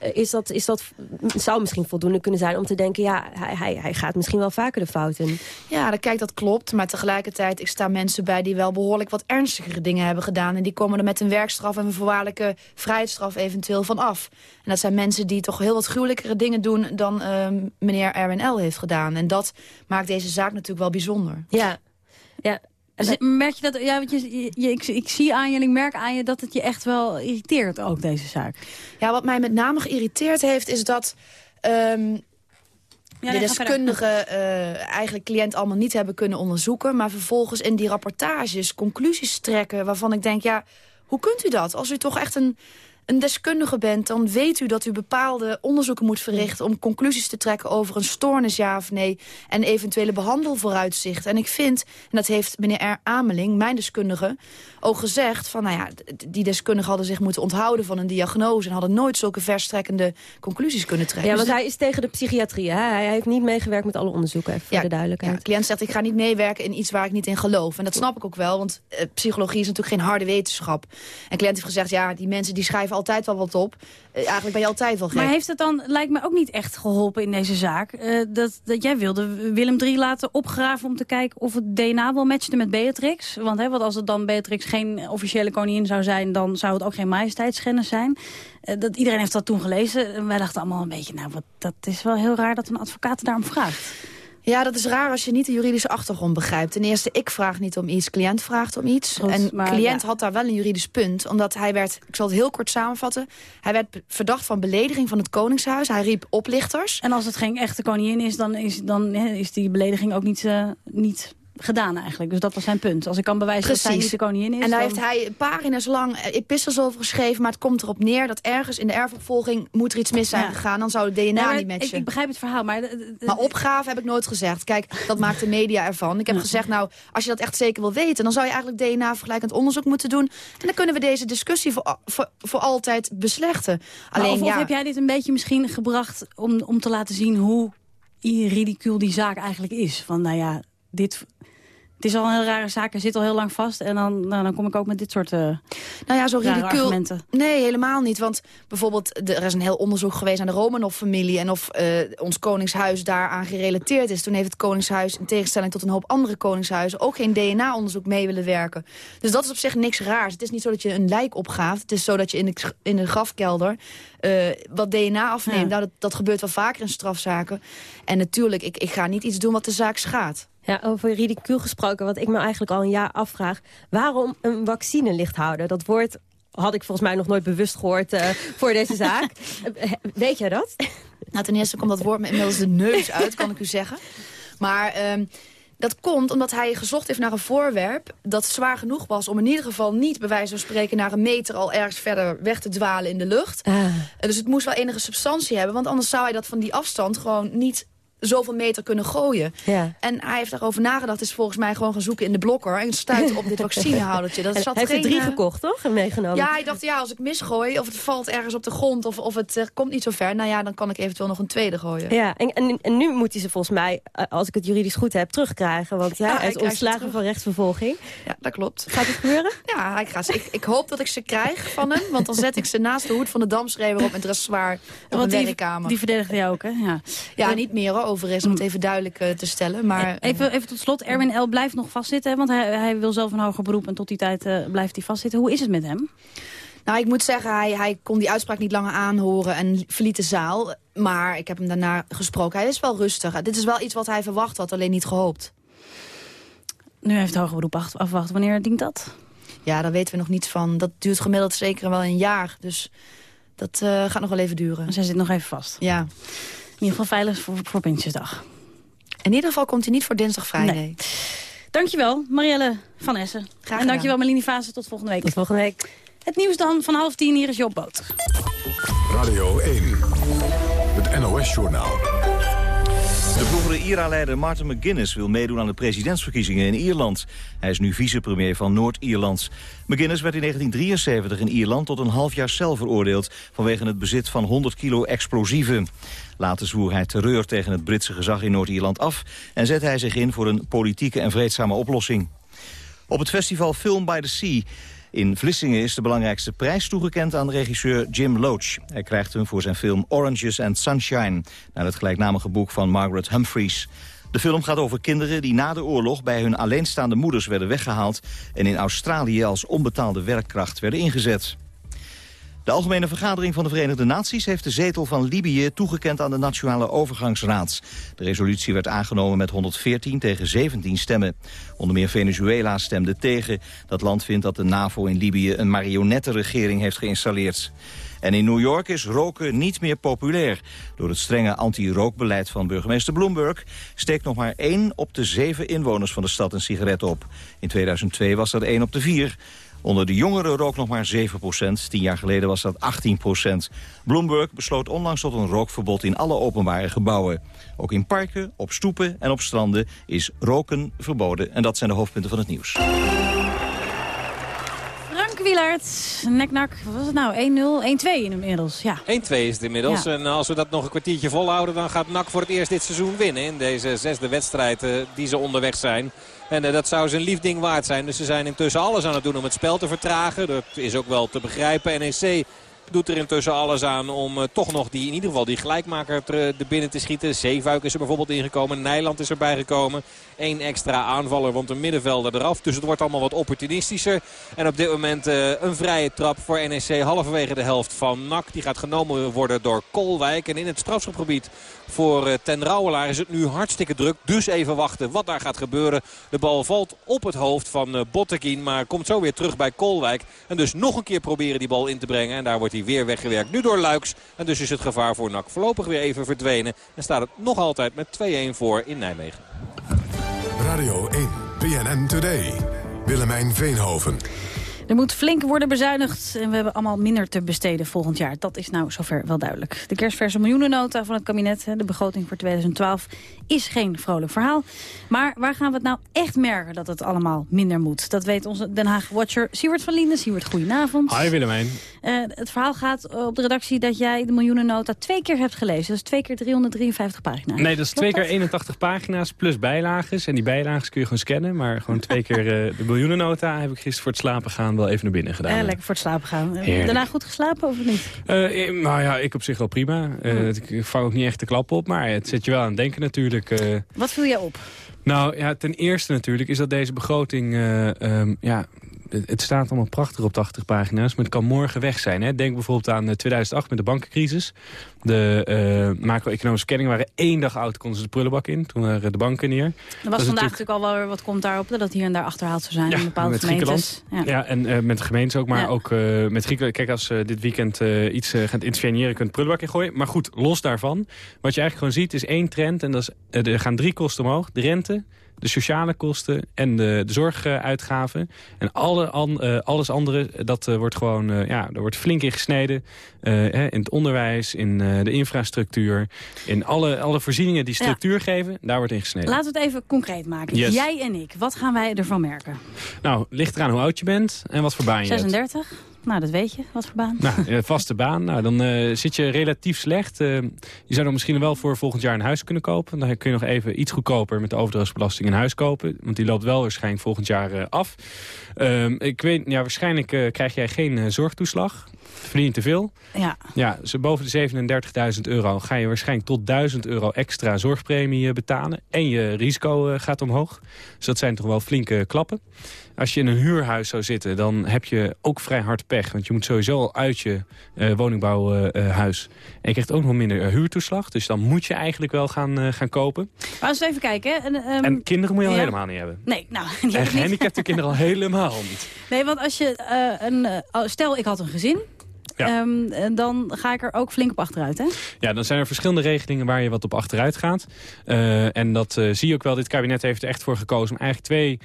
Eh, is dat, is dat, zou misschien voldoende kunnen zijn om te denken... ja, hij, hij, hij gaat misschien wel vaker de fout in. Ja, kijk, dat klopt. Maar tegelijkertijd, ik sta mensen bij die wel behoorlijk wat ernstigere dingen hebben gedaan. En die komen er met een werkstraf en een voorwaardelijke vrijheidsstraf eventueel van af. En dat zijn mensen die toch heel wat gruwelijkere dingen doen dan ehm, meneer RNL heeft gedaan. En dat maakt deze zaak natuurlijk wel bijzonder. Ja, ja. Dus merk je dat, ja, want je, ik, ik zie aan je en ik merk aan je dat het je echt wel irriteert ook, deze zaak. Ja, wat mij met name geïrriteerd heeft is dat... ehm, nee, de deskundigen eh, eigenlijk cliënt allemaal niet hebben kunnen onderzoeken... maar vervolgens in die rapportages conclusies trekken waarvan ik denk... ja, hoe kunt u dat? Als u toch echt een, een deskundige bent... dan weet u dat u bepaalde onderzoeken moet verrichten... om conclusies te trekken over een stoornis, ja of nee... en eventuele behandelvooruitzicht. En ik vind, en dat heeft meneer R. Ameling, mijn deskundige... ook gezegd van, nou ja, die deskundigen hadden zich moeten onthouden van een diagnose... en hadden nooit zulke verstrekkende conclusies kunnen trekken. Ja, want Dus hij is tegen de psychiatrie. Hè? Hij heeft niet meegewerkt met alle onderzoeken, even voor de duidelijkheid. ja, de cliënt zegt, ik ga niet meewerken in iets waar ik niet in geloof. En dat snap ik ook wel, want eh, psychologie is natuurlijk geen harde wetenschap. En cliënt heeft gezegd, ja, die mensen die schrijven altijd wel wat op. Eh, eigenlijk ben je altijd wel gek. Maar heeft het dan, lijkt me ook niet echt geholpen in deze zaak... eh, dat, dat jij wilde Willem III laten opgraven om te kijken of het DNA wel matchte met Beatrix? Want, hè, want als het dan Beatrix geen officiële koningin zou zijn... dan zou het ook geen majesteitsschennis zijn. Eh, dat, iedereen heeft dat toen gelezen. En wij dachten allemaal een beetje, nou, wat, dat is wel heel raar dat een advocaat daarom vraagt. Ja, dat is raar als je niet de juridische achtergrond begrijpt. Ten eerste, ik vraag niet om iets, cliënt vraagt om iets. Goed, en maar cliënt ja. had daar wel een juridisch punt. Omdat hij werd, ik zal het heel kort samenvatten... hij werd verdacht van belediging van het Koningshuis. Hij riep oplichters. En als het geen echte koningin is, dan is, dan, is die belediging ook niet, eh, niet gedaan eigenlijk. Dus dat was zijn punt. Als ik kan bewijzen dat zij niet de koningin is... En daar dan- heeft hij pagina's lang eh, epistels over geschreven. Maar het komt erop neer dat ergens in de erfopvolging moet er iets mis zijn Ja. gegaan. Dan zou het DNA Nee, niet ik, matchen. ik begrijp het verhaal, maar... Maar opgave heb ik nooit gezegd. Kijk, dat maakt de media ervan. Ik heb gezegd, nou, als je dat echt zeker wil weten... dan zou je eigenlijk DNA-vergelijkend onderzoek moeten doen. En dan kunnen we deze discussie voor, voor, voor altijd beslechten. Maar Alleen, of, of ja, heb jij dit een beetje misschien gebracht om, om te laten zien hoe ridicuul die zaak eigenlijk is? Van nou ja, dit, het is al een heel rare zaak, er zit al heel lang vast. En dan, nou, dan kom ik ook met dit soort eh nou ja, zo argumenten. Nee, helemaal niet. Want bijvoorbeeld, er is een heel onderzoek geweest naar de Romanov-familie... en of eh, ons koningshuis daaraan gerelateerd is. Toen heeft het koningshuis, in tegenstelling tot een hoop andere koningshuizen... ook geen DNA-onderzoek mee willen werken. Dus dat is op zich niks raars. Het is niet zo dat je een lijk opgaaft. Het is zo dat je in de, in de grafkelder eh, wat DNA afneemt. Ja. Nou, dat, dat gebeurt wel vaker in strafzaken. En natuurlijk, ik, ik ga niet iets doen wat de zaak schaadt. Ja, over ridicuul gesproken, wat ik me eigenlijk al een jaar afvraag. Waarom een vaccinelichthouder? Dat woord had ik volgens mij nog nooit bewust gehoord eh, voor deze zaak. Weet jij dat? Nou, ten eerste komt dat woord me inmiddels de neus uit, kan ik u zeggen. Maar ehm, dat komt omdat hij gezocht heeft naar een voorwerp... dat zwaar genoeg was om in ieder geval niet, bij wijze van spreken... naar een meter al ergens verder weg te dwalen in de lucht. Ah. Dus het moest wel enige substantie hebben, want anders zou hij dat van die afstand gewoon niet zoveel meter kunnen gooien. Ja. En hij heeft daarover nagedacht. Is volgens mij gewoon gaan zoeken in de blokker. En stuitte op dit vaccinehoudertje. Dat zat hij heeft er drie eh, gekocht, toch? En meegenomen. Ja, hij dacht, ja, als ik misgooi of het valt ergens op de grond... of, of het eh, komt niet zo ver, nou ja, dan kan ik eventueel nog een tweede gooien. Ja, en, en, en nu moet hij ze volgens mij, eh, als ik het juridisch goed heb, terugkrijgen. Want ja, Ja, hij is ontslagen van rechtsvervolging. Ja, dat klopt. Gaat het gebeuren? Ja, ik, ga ze, ik, ik hoop dat ik ze krijg van hem. Want dan zet ik ze naast de hoed van de damschreeuwer op... met dressoir op Want die, werkkamer. die verdedigde jou ook, hè? Ja, Ja, niet meer hoor, overigens, om het even duidelijk eh, te stellen. Maar Even, even tot slot, Erwin L. blijft nog vastzitten, want hij, hij wil zelf een hoger beroep... en tot die tijd eh, blijft hij vastzitten. Hoe is het met hem? Nou, ik moet zeggen, hij, hij kon die uitspraak niet langer aanhoren en verliet de zaal. Maar ik heb hem daarna gesproken. Hij is wel rustig. Dit is wel iets wat hij verwacht had, alleen niet gehoopt. Nu heeft het hoger beroep af- afwachten. Wanneer dient dat? Ja, daar weten we nog niets van. Dat duurt gemiddeld zeker wel een jaar. Dus dat eh, gaat nog wel even duren. Zij zit nog even vast. Ja. In ieder geval veilig voor, voor Prinsjesdag. In ieder geval komt hij niet voor dinsdag vrij, Nee. Dankjewel, Marielle van Essen. gedaan. en dankjewel, Melanie Fase. Tot volgende week. Tot volgende week. Het nieuws dan van half tien. Hier is Job Boot. Radio 1. Het NOS-journaal. De vroegere IRA-leider Martin McGuinness wil meedoen aan de presidentsverkiezingen in Ierland. Hij is nu vicepremier van Noord-Ierland. McGuinness werd in 1973 in Ierland tot een half jaar cel veroordeeld... vanwege het bezit van 100 kilo explosieven. Later zwoer hij terreur tegen het Britse gezag in Noord-Ierland af... en zette hij zich in voor een politieke en vreedzame oplossing. Op het festival Film by the Sea in Vlissingen is de belangrijkste prijs toegekend aan regisseur Jim Loach. Hij krijgt hem voor zijn film Oranges and Sunshine... naar het gelijknamige boek van Margaret Humphreys. De film gaat over kinderen die na de oorlog bij hun alleenstaande moeders werden weggehaald... en in Australië als onbetaalde werkkracht werden ingezet. De Algemene Vergadering van de Verenigde Naties heeft de zetel van Libië toegekend aan de Nationale Overgangsraad. De resolutie werd aangenomen met 114 tegen 17 stemmen. Onder meer Venezuela stemde tegen. Dat land vindt dat de NAVO in Libië een marionettenregering heeft geïnstalleerd. En in New York is roken niet meer populair. Door het strenge anti-rookbeleid van burgemeester Bloomberg... steekt nog maar één op de zeven inwoners van de stad een sigaret op. In 2002 was dat één op de vier. Onder de jongeren rookt nog maar 7 procent. Tien jaar geleden was dat 18 procent. Bloomberg besloot onlangs tot een rookverbod in alle openbare gebouwen. Ook in parken, op stoepen en op stranden is roken verboden. En dat zijn de hoofdpunten van het nieuws. Wielaert, nek-nak. Wat was het nou? 1-0, 1-2 inmiddels. Ja. 1-2 is het inmiddels. Ja. En als we dat nog een kwartiertje volhouden... dan gaat NAC voor het eerst dit seizoen winnen. In deze zesde wedstrijd eh, die ze onderweg zijn. En eh, dat zou ze een lief ding waard zijn. Dus ze zijn intussen alles aan het doen om het spel te vertragen. Dat is ook wel te begrijpen. NEC doet er intussen alles aan om eh, toch nog die, in ieder geval die gelijkmaker er, binnen te schieten. Zeefuik is er bijvoorbeeld ingekomen. Nijland is erbij gekomen. Eén extra aanvaller, want een middenvelder eraf. Dus het wordt allemaal wat opportunistischer. En op dit moment eh, een vrije trap voor NEC halverwege de helft van NAC. Die gaat genomen worden door Kolwijk. En in het strafschopgebied voor eh, Ten Rouwelaar is het nu hartstikke druk. Dus even wachten wat daar gaat gebeuren. De bal valt op het hoofd van eh, Botteguin. Maar komt zo weer terug bij Kolwijk. En dus nog een keer proberen die bal in te brengen. En daar wordt hij weer weggewerkt. Nu door Luiks. En dus is het gevaar voor NAC voorlopig weer even verdwenen. En staat het nog altijd met 2-1 voor in Nijmegen. Radio 1, BNN Today. Willemijn Veenhoven. Er moet flink worden bezuinigd en we hebben allemaal minder te besteden volgend jaar. Dat is nou zover wel duidelijk. De kerstverse miljoenennota van het kabinet, de begroting voor 2012, is geen vrolijk verhaal. Maar waar gaan we het nou echt merken dat het allemaal minder moet? Dat weet onze Den Haag-watcher Siewert van Linden. Siewert, goedenavond. Hi Willemijn. Eh, het verhaal gaat op de redactie dat jij de miljoenennota twee keer hebt gelezen. Dat is twee keer 353 pagina's. Nee, dat is twee keer 81 pagina's plus bijlages. En die bijlages kun je gewoon scannen. Maar gewoon twee keer eh, de miljoenennota heb ik gisteren voor het slapen gaan wel even naar binnen gedaan. Eh, lekker voor het slapen gaan. Eh, Heerlijk. Daarna goed geslapen of niet? Eh, nou ja, ik op zich wel prima. Eh, Ik vang ook niet echt de klap op. Maar het zet je wel aan het denken natuurlijk. Wat viel jij op? Nou ja, ten eerste natuurlijk is dat deze begroting... eh, ehm, ja, het, staat allemaal prachtig op 80 pagina's, maar het kan morgen weg zijn. Hè? Denk bijvoorbeeld aan eh, 2008 met de bankencrisis. De eh, macro-economische kenningen waren één dag oud, konden ze de prullenbak in. Toen waren de banken neer. Er was vandaag natuurlijk al wel weer wat commentaar op... dat hier en daar achterhaald zou zijn in bepaalde met gemeentes. Griekenland. Ja, en eh, met de gemeentes ook, maar Ja. ook eh, met Griekenland. Kijk, als eh, dit weekend eh, iets eh, gaat interveneren, kunt het prullenbak ingooien. Maar goed, los daarvan. Wat je eigenlijk gewoon ziet is één trend. En dat is, eh, er gaan drie kosten omhoog. De rente, de sociale kosten en de, de zorguitgaven. En alle, an, eh, alles andere, dat eh, wordt gewoon, eh, ja, er wordt flink in gesneden. in het onderwijs, in de infrastructuur, in alle, alle voorzieningen die structuur geven, daar wordt in gesneden. Laten we het even concreet maken. Jij en ik, wat gaan wij ervan merken? Nou, ligt eraan hoe oud je bent en wat voor baan je 36. hebt. 36. Nou, dat weet je. Wat voor baan? Nou, een vaste baan. Nou, dan uh, zit je relatief slecht. Uh, je zou dan misschien wel voor volgend jaar een huis kunnen kopen. Dan kun je nog even iets goedkoper met de overdrachtsbelasting een huis kopen. Want die loopt wel waarschijnlijk volgend jaar uh, af. Ehm, ik weet, ja, waarschijnlijk krijg jij geen zorgtoeslag. Verdien je te veel. Ja. Ja, zo boven de 37.000 euro ga je waarschijnlijk tot 1000 euro extra zorgpremie betalen. En je risico gaat omhoog. Dus dat zijn toch wel flinke klappen. Als je in een huurhuis zou zitten, dan heb je ook vrij hard pech. Want je moet sowieso al uit je uh, woningbouwhuis. En je krijgt ook nog minder uh, huurtoeslag. Dus dan moet je eigenlijk wel gaan, gaan kopen. Maar als we even kijken. En, um, en kinderen moet je al helemaal niet hebben. Nee, nou... En gehandicapte kinderen al helemaal niet. Nee, want als je... een, stel, ik had een gezin. Ja. Um, dan ga ik er ook flink op achteruit, hè? Ja, dan zijn er verschillende regelingen waar je wat op achteruit gaat. Uh, en dat uh, zie je ook wel. Dit kabinet heeft er echt voor gekozen om eigenlijk twee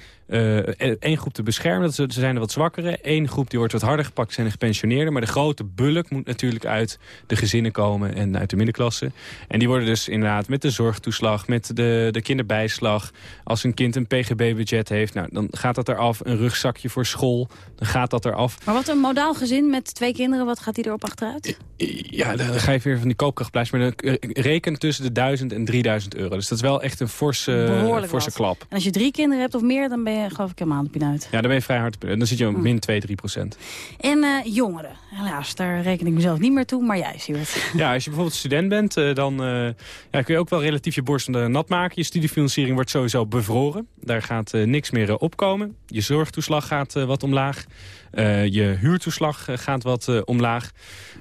één groep te beschermen. Dat ze, zijn er wat zwakkere. Eén groep die wordt wat harder gepakt, zijn de gepensioneerden. Maar de grote bulk moet natuurlijk uit de gezinnen komen en uit de middenklasse. En die worden dus inderdaad met de zorgtoeslag, met de, de kinderbijslag. Als een kind een pgb-budget heeft, nou, dan gaat dat eraf. Een rugzakje voor school, dan gaat dat eraf. Maar wat een modaal gezin met twee kinderen, wat gaat die erop achteruit? Ja, dan ga je weer van die koopkrachtprijs. Maar dan reken tussen de 1000 en 3000 euro. Dus dat is wel echt een forse, forse klap. En als je drie kinderen hebt of meer, dan ben je geloof ik helemaal op uit. Ja, dan ben je vrij hard. Dan zit je op hm. min 2, 3 procent. En uh, jongeren. Helaas, daar reken ik mezelf niet meer toe, maar jij, Siewert. Ja, als je bijvoorbeeld student bent, uh, dan ja, kun je ook wel relatief je borst nat maken. Je studiefinanciering wordt sowieso bevroren. Daar gaat niks meer opkomen. Je zorgtoeslag gaat wat omlaag. je huurtoeslag gaat wat omlaag.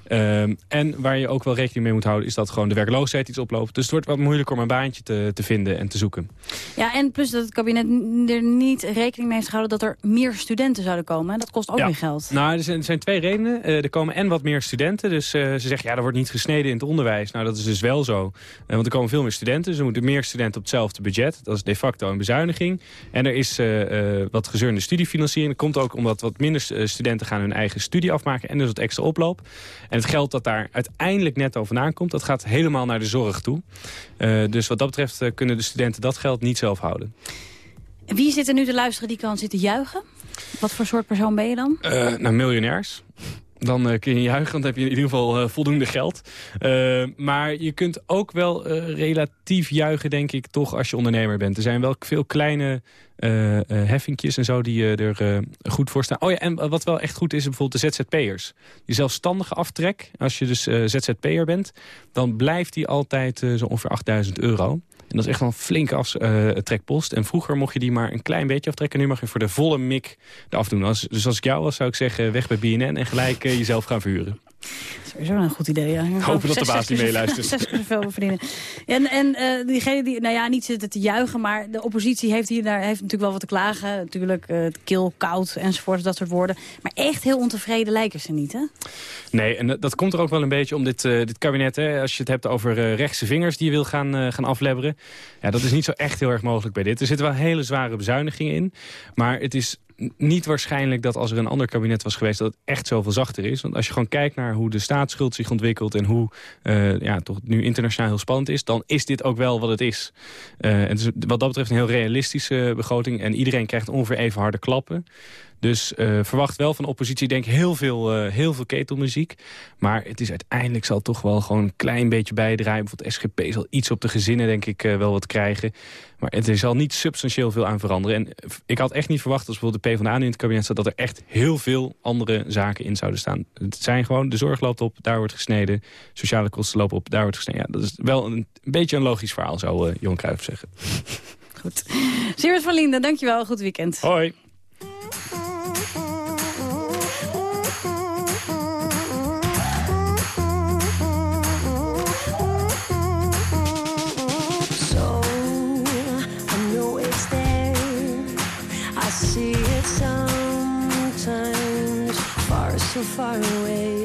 Ehm, en waar je ook wel rekening mee moet houden... is dat gewoon de werkloosheid iets oploopt. Dus het wordt wat moeilijker om een baantje te, te vinden en te zoeken. Ja, en plus dat het kabinet er niet rekening mee heeft gehouden... dat er meer studenten zouden komen. En dat kost ook meer geld. Nou, er zijn, er zijn twee redenen. Uh, er komen en wat meer studenten. Dus uh, ze zeggen, ja, er wordt niet gesneden in het onderwijs. Nou, dat is dus wel zo. Uh, want er komen veel meer studenten. Dus er moeten meer studenten op hetzelfde budget. Dat is de facto een bezuiniging. En er is wat gezeurde studiefinanciering. Dat komt ook omdat wat minder studenten gaan hun eigen studie afmaken. En dus wat extra oploop. En het geld dat daar uiteindelijk net over aankomt... dat gaat helemaal naar de zorg toe. dus wat dat betreft kunnen de studenten dat geld niet zelf houden. Wie zit er nu te luisteren die kan zitten juichen? Wat voor soort persoon ben je dan? Uh, nou, miljonairs. Dan uh, kun je juichen, want heb je in ieder geval uh, voldoende geld. maar je kunt ook wel relatief juichen, denk ik, toch als je ondernemer bent. Er zijn wel veel kleine heffingjes en zo die er goed voor staan. Oh ja, en wat wel echt goed is, bijvoorbeeld de ZZP'ers. Die zelfstandige aftrek, als je dus ZZP'er bent... dan blijft die altijd zo ongeveer 8000 euro. En dat is echt wel een flinke af, uh, trekpost. En vroeger mocht je die maar een klein beetje aftrekken. Nu mag je voor de volle mik eraf doen. Als, dus als ik jou was, zou ik zeggen weg bij BNN en gelijk uh, jezelf gaan verhuren. Sowieso een goed idee, ja. Hopen dat de baas niet meeluistert. Zes keer zoveel verdienen. En, en uh, diegene die, nou ja, niet zitten te juichen, maar de oppositie heeft hier daar heeft natuurlijk wel wat te klagen. Natuurlijk uh, kil, koud enzovoort, dat soort woorden. Maar echt heel ontevreden lijken ze niet, hè? Nee, en dat komt er ook wel een beetje om dit, uh, dit kabinet. Hè, als je het hebt over rechtse vingers die je wil gaan, gaan aflebberen. Ja, dat is niet zo echt heel erg mogelijk bij dit. Er zitten wel hele zware bezuinigingen in. Maar het is niet waarschijnlijk dat als er een ander kabinet was geweest... dat het echt zoveel zachter is. Want als je gewoon kijkt naar hoe de staatsschuld zich ontwikkelt... en hoe uh, ja, toch nu internationaal heel spannend is... dan is dit ook wel wat het is. Uh, het is wat dat betreft een heel realistische begroting... en iedereen krijgt ongeveer even harde klappen. Dus uh, verwacht wel van de oppositie denk heel veel, uh, heel veel ketelmuziek. Maar het is uiteindelijk zal toch wel gewoon een klein beetje bijdraaien. Bijvoorbeeld SGP zal iets op de gezinnen denk ik uh, wel wat krijgen. Maar het zal niet substantieel veel aan veranderen. En ik had echt niet verwacht als bijvoorbeeld de PvdA nu in het kabinet zat... dat er echt heel veel andere zaken in zouden staan. Het zijn gewoon, de zorg loopt op, daar wordt gesneden. Sociale kosten lopen op, daar wordt gesneden. Ja, dat is wel een, een beetje een logisch verhaal, zou uh, Jon Cruijff zeggen. Goed. Siewert van Linden, dankjewel. Goed weekend. Hoi. So far away.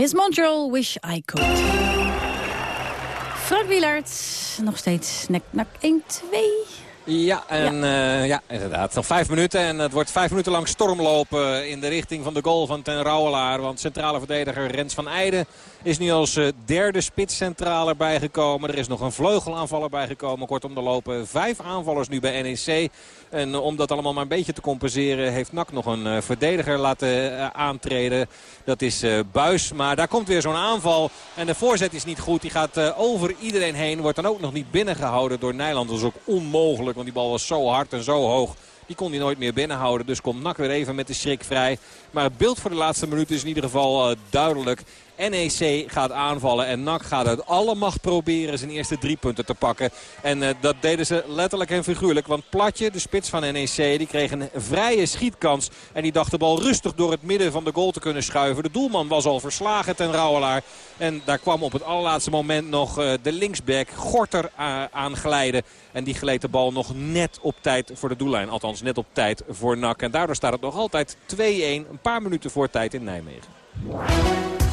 Miss Montreal, Wish I Could. Frank Wielaert, nog steeds nek nak 1-2. Ja, en ja. ja, inderdaad. Nog vijf minuten en het wordt vijf minuten lang stormlopen in de richting van de goal van Ten Rouwelaar. Want centrale verdediger Rens van Eijden is nu als derde spitscentraal erbij gekomen. Er is nog een vleugelaanvaller bijgekomen. Kortom, er lopen vijf aanvallers nu bij NEC. En om dat allemaal maar een beetje te compenseren... heeft NAC nog een verdediger laten aantreden. Dat is Buis. Maar daar komt weer zo'n aanval. En de voorzet is niet goed. Die gaat over iedereen heen. Wordt dan ook nog niet binnengehouden door Nijland. Dat is ook onmogelijk. Want die bal was zo hard en zo hoog. Die kon hij nooit meer binnenhouden. Dus komt Nak weer even met de schrik vrij. Maar het beeld voor de laatste minuut is in ieder geval duidelijk. NEC gaat aanvallen en NAC gaat uit alle macht proberen zijn eerste drie punten te pakken. En uh, dat deden ze letterlijk en figuurlijk. Want Platje, de spits van NEC, die kreeg een vrije schietkans. En die dacht de bal rustig door het midden van de goal te kunnen schuiven. De doelman was al verslagen ten Rouwelaar. En daar kwam op het allerlaatste moment nog uh, de linksback Gorter aan glijden. En die gleed de bal nog net op tijd voor de doellijn. Althans net op tijd voor NAC. En daardoor staat het nog altijd 2-1. Een paar minuten voor tijd in Nijmegen.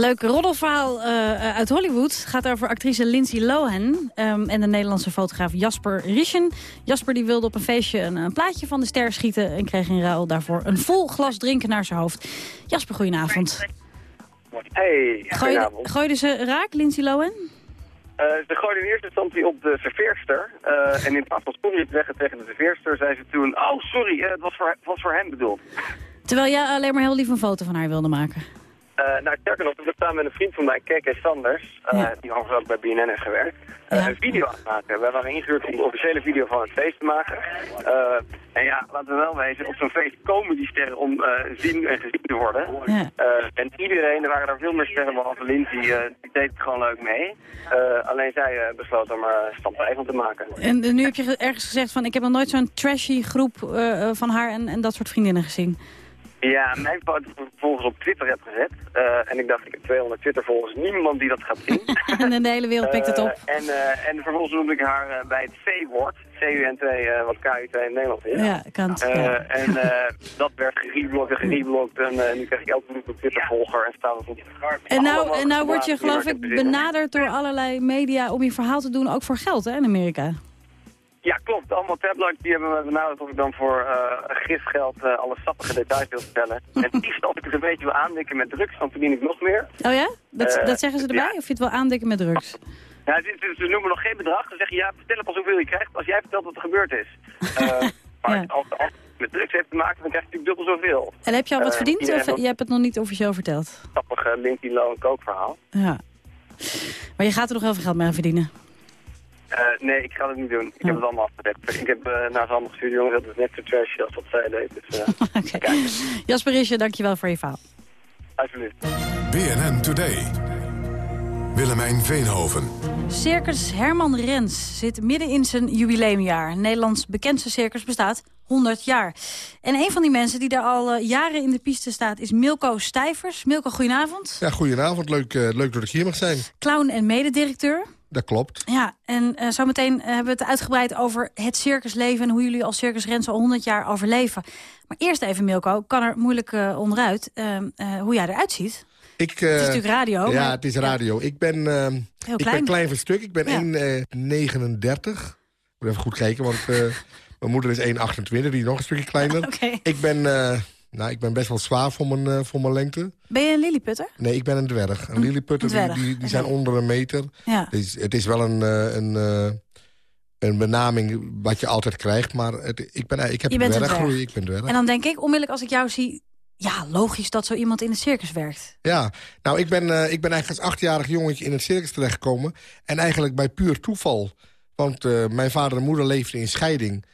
Leuk roddelverhaal uh, uit Hollywood. Gaat over actrice Lindsay Lohan um, en de Nederlandse fotograaf Jasper Rischen. Jasper die wilde op een feestje een, een, plaatje van de ster schieten... en kreeg in ruil daarvoor een vol glas drinken naar zijn hoofd. Jasper, goedenavond. Hey, goedenavond. Gooide ze raak, Lindsay Lohan? Uh, ze gooide in eerste instantie op de serveerster. Uh, en in plaats van sorry te zeggen tegen de serveerster, zei ze toen... Oh, sorry, het was voor, was voor hem bedoeld. Terwijl jij alleen maar heel lief een foto van haar wilde maken. Uh, nou, sterker nog, ik samen met een vriend van mij, Keke Sanders, uh, ja. die overigens ook bij BNN heeft gewerkt, uh, ja. een video aan het maken. We waren ingehuurd om de officiële video van het feest te maken. en ja, laten we wel wezen, op zo'n feest komen die sterren om zien en gezien te worden. Ja. en iedereen, er waren er veel meer sterren behalve Lindsay, die deed het gewoon leuk mee. alleen zij besloot om er stand van te maken. En nu heb je ergens gezegd van, ik heb nog nooit zo'n trashy groep van haar en, en dat soort vriendinnen gezien. Ja, mijn foto vervolgens op Twitter heb gezet. Uh, en ik dacht, ik heb 200 Twitter-volgers, niemand die dat gaat zien. en de hele wereld pikt het op. Uh, en, uh, en vervolgens noemde ik haar bij het C-woord. C-U-N-T, wat KU-T in Nederland is. Ja, kan ja. En dat werd gereblokt en gereblokt. En nu krijg ik elke minuut een Twitter-volger en staat het op. En nou, en nou word je geloof ik benaderd door allerlei media om je verhaal te doen, ook voor geld hè, in Amerika. Ja, klopt. Allemaal tabloids die hebben me benaderd of ik dan voor uh, gifgeld uh, alle sappige details wil vertellen. en het liefst ik het een beetje wil aandikken met drugs, dan verdien ik nog meer. Oh ja? Dat, uh, dat zeggen ze erbij? Ja. Of je het wil aandikken met drugs? Ja, ze, ze noemen nog geen bedrag. Ze zeggen, ja, vertel pas hoeveel je krijgt als jij vertelt wat er gebeurd is. maar ja. als, als het met drugs heeft te maken, dan krijg je natuurlijk dubbel zoveel. En heb je al wat verdiend of je hebt het nog niet officieel verteld? Sappige Linky Low en kookverhaal. Ja. Maar je gaat er nog heel veel geld mee aan verdienen? Uh, nee, ik ga het niet doen. Ik heb het allemaal afgedekt. Ik heb uh, naar ze allemaal gestuurd, jongens, dat is net zo trashy als wat zij deed. Dus, uh, okay. Jasper Risje, dankjewel voor je verhaal. Alsjeblieft. BNN Today. Willemijn Veenhoven. Circus Herman Rens zit midden in zijn jubileumjaar. Nederlands bekendste circus bestaat 100 jaar. En een van die mensen die daar al jaren in de piste staat is Milko Stijvers. Milko, goedenavond. Ja, goedenavond. Leuk, leuk dat ik hier mag zijn. Clown en mededirecteur. Dat klopt. Ja, en uh, zometeen hebben we het uitgebreid over het circusleven... en hoe jullie als Circus Rens al 100 jaar overleven. Maar eerst even, Milko, kan er moeilijk uh, onderuit uh, hoe jij eruit ziet. Ik, het is natuurlijk radio. Ja, maar, het is radio. Ja. Ik, ben, ik klein. ben klein van stuk. Ik ben ja. 1,39. Moet even goed kijken, want mijn moeder is 1,28. Die is nog een stukje kleiner. okay. Ik ben... Nou, ik ben best wel zwaar voor mijn, uh, voor mijn lengte. Ben je een lilliputter? Nee, ik ben een dwerg. Een, een lilliputter, die, die, die, zijn onder een meter. Ja. Het, is, het is wel een, uh, een, uh, een benaming wat je altijd krijgt. Maar het, ik, ben, ik heb je een. Ik ben dwerg. En dan denk ik onmiddellijk als ik jou zie... Ja, logisch dat zo iemand in het circus werkt. Ja, nou, ik ben, uh, ik ben eigenlijk als achtjarig jongetje in het circus terechtgekomen. En eigenlijk bij puur toeval. Want uh, mijn vader en moeder leefden in scheiding...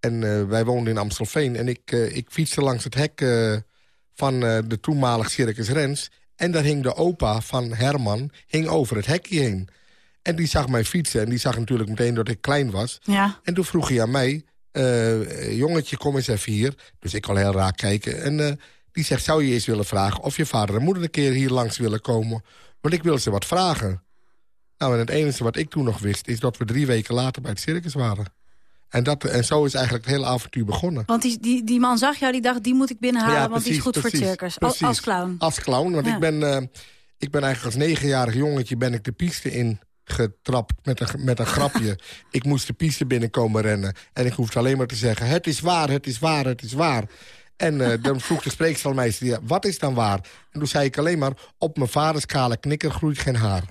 En uh, wij woonden in Amstelveen. En ik, uh, ik fietste langs het hek uh, van de toenmalig Circus Rens. En daar hing de opa van Herman hing over het hekje heen. En die zag mij fietsen. En die zag natuurlijk meteen dat ik klein was. Ja. En toen vroeg hij aan mij... jongetje, kom eens even hier. Dus ik al heel raar kijken. En die zegt, zou je eens willen vragen... of je vader en moeder een keer hier langs willen komen? Want ik wil ze wat vragen. Nou, en het enige wat ik toen nog wist... is dat we drie weken later bij het circus waren. En, dat, en zo is eigenlijk het hele avontuur begonnen. Want die, die, die man zag jou, die dacht, die moet ik binnenhalen... Ja, want die is goed precies, voor circus. Precies. Als clown. Als clown, want Ja. ik, ben, eh, ik ben eigenlijk als negenjarig jongetje... ben ik de piste in getrapt met een, met een grapje. ik moest de piste binnenkomen rennen. En ik hoefde alleen maar te zeggen... het is waar, het is waar, het is waar. En eh, dan vroeg de spreekstalmeester, ja, wat is dan waar? En toen zei ik alleen maar... op mijn vaders kale knikker groeit geen haar.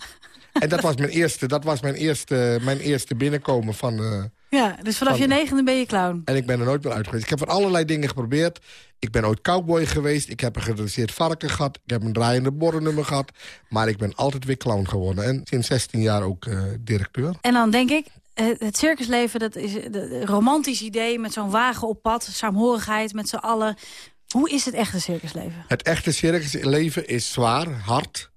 en dat was mijn eerste, dat was mijn eerste, mijn eerste binnenkomen van... eh, Ja, dus vanaf Van- je negende ben je clown. en ik ben er nooit meer uit geweest. Ik heb van allerlei dingen geprobeerd. Ik ben ooit cowboy geweest. Ik heb een gedresseerd varken gehad. Ik heb een draaiende borrennummer gehad. Maar ik ben altijd weer clown geworden. En sinds 16 jaar ook eh, directeur. En dan denk ik, eh, het circusleven, dat is een romantisch idee... met zo'n wagen op pad, saamhorigheid met z'n allen. Hoe is het echte circusleven? Het echte circusleven is zwaar, hard.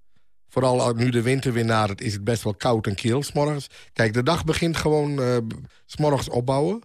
Vooral nu de winter weer nadert, is het best wel koud en kil. morgens. Kijk, de dag begint gewoon s s'morgens opbouwen.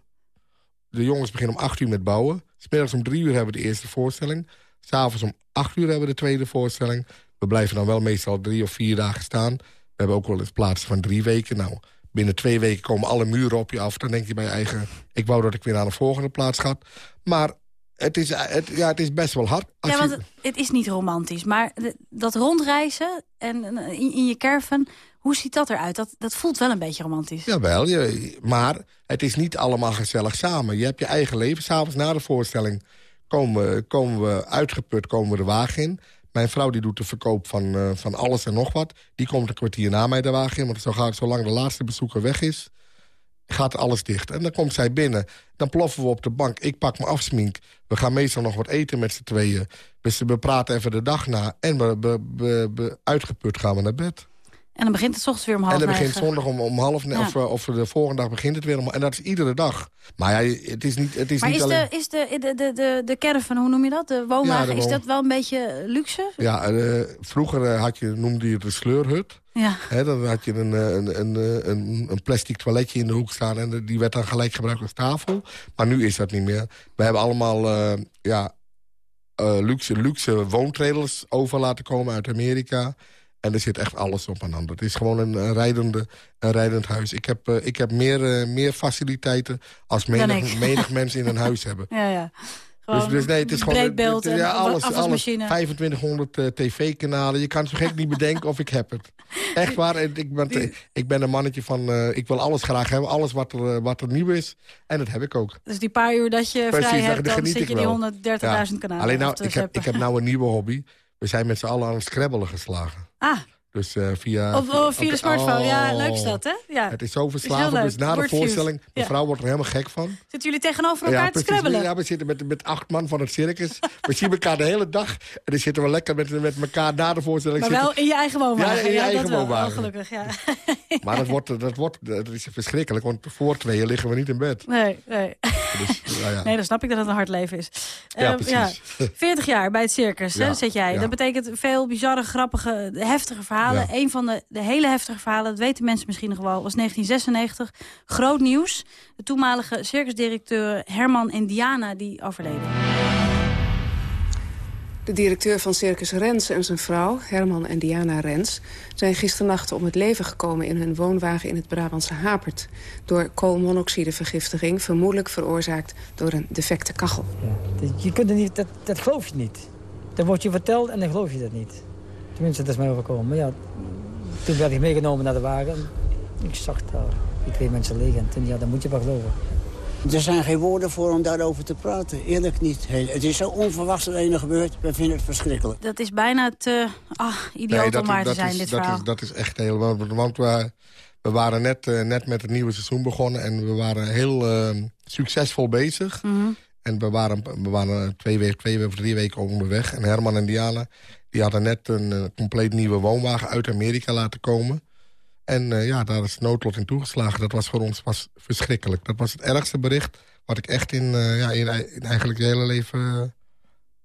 De jongens beginnen om 8 uur met bouwen. Smiddags om 3 uur hebben we de eerste voorstelling. S'avonds om 8 uur hebben we de tweede voorstelling. We blijven dan wel meestal drie of vier dagen staan. We hebben ook wel eens plaatsen van drie weken. Nou, binnen twee weken komen alle muren op je af. Dan denk je bij je eigen... ik wou dat ik weer naar een volgende plaats ga. Maar het is, het, ja, het is best wel hard. Als Ja, want je- het, het is niet romantisch, maar de- dat rondreizen en en in, in je caravan... hoe ziet dat eruit? Dat, dat voelt wel een beetje romantisch. Jawel, je, maar het is niet allemaal gezellig samen. Je hebt je eigen leven. S'avonds na de voorstelling komen, we- komen we uitgeput komen we de wagen in. Mijn vrouw die doet de verkoop van, eh, van alles en nog wat. Die komt een kwartier na mij de wagen in. Want zo gaat, zolang de laatste bezoeker weg is, gaat alles dicht. En dan komt zij binnen. Dan ploffen we op de bank. Ik pak me afsmink. We gaan meestal nog wat eten met z'n tweeën. Dus we praten even de dag na. En we, uitgeput gaan we naar bed. En dan begint het 's ochtends weer om half En dan negen. begint zondag om, om half negen, Ja. of, eh, of de volgende dag begint het weer om... En dat is iedere dag. Maar ja, het is niet, het is Maar niet is, alleen... de, is de, de, de, de, de caravan, hoe noem je dat? De woonwagen, Ja, de is dat wel een beetje luxe? Ja, eh, vroeger eh, had je, noemde je het de sleurhut. Ja. Hè, dan had je een, een, een, een, een plastic toiletje in de hoek staan... en die werd dan gelijk gebruikt als tafel. Maar nu is dat niet meer. We hebben allemaal ja, luxe, luxe woontrailers over laten komen uit Amerika... En er zit echt alles op aan hand. Het is gewoon een, een, rijdende, een rijdend huis. Ik heb, eh, ik heb meer, eh, meer faciliteiten als menig, menig mens in een huis hebben. Ja, ja. Dus, Gewoon dus nee, het is gewoon ja, alles, alles. afwasmachine. 2500 eh, tv-kanalen. Je kan het zo gek niet bedenken of ik heb het. Echt waar. Ik ben, ik ben een mannetje van... ik wil alles graag hebben. Alles wat er, wat er nieuw is. En dat heb ik ook. Dus die paar uur dat je Precies, vrij hebt, dan zit je die wel. 130.000 Ja. kanalen Alleen nou, ik heb, ik heb nou een nieuwe hobby. We zijn met z'n allen aan het scrabbelen geslagen. Ah, Dus eh, via... of, of via de smartphone. Ja, oh. leuk is dat, hè? Ja. Het is zo verslavend. Dus na de voorstelling... Ja. Mijn vrouw wordt er helemaal gek van. Zitten jullie tegenover elkaar te scrabbelen? Ja, we zitten met, met acht man van het circus. we zien elkaar de hele dag. En dan zitten we lekker met, met elkaar na de voorstelling. Maar zitten. wel in je eigen woonwagen. Ja, in je eigen wel. woonwagen. Oh, gelukkig, ja. Maar dat, wordt, dat, wordt, dat is verschrikkelijk, want voor tweeën liggen we niet in bed. Nee, nee. Dus, nou ja. Nee, dan snap ik dat het een hard leven is. Ja, Eh, precies. 40 jaar bij het circus, hè, zit jij. Dat betekent veel bizarre, grappige, heftige verhalen. Ja. Een van de, de hele heftige verhalen, dat weten mensen misschien nog wel... was 1996. Groot nieuws. De toenmalige circusdirecteur Herman en Diana die overleden. De directeur van Circus Rens en zijn vrouw, Herman en Diana Rens... zijn gisternacht om het leven gekomen in hun woonwagen in het Brabantse Hapert... door koolmonoxidevergiftiging, vermoedelijk veroorzaakt door een defecte kachel. Dat- Je kunt er niet, dat, dat geloof je niet. Dat wordt je verteld en dan geloof je dat niet. Tenminste, dat is mij overkomen. Ja, toen werd ik meegenomen naar de wagen. en Ik zag daar die twee mensen liggen. En toen, ja, dan moet je wel geloven. Er zijn geen woorden voor om daarover te praten. Eerlijk niet. Het is zo onverwachts dat er ene gebeurt. We vinden het verschrikkelijk. Dat is bijna te ah, idioot Nee, om waar te dat zijn, is, dit dat verhaal. Is, dat is echt heel... Want, want we, we waren net, eh, net met het nieuwe seizoen begonnen... en we waren heel eh, succesvol bezig. Mhm. En we waren, we waren twee, weken, twee weken of drie weken onderweg. En Herman en Diana die hadden net een eh, compleet nieuwe woonwagen uit Amerika laten komen. En eh, ja, daar is noodlot in toegeslagen. Dat was voor ons was verschrikkelijk. Dat was het ergste bericht wat ik echt in, eh, ja, in, in eigenlijk je hele leven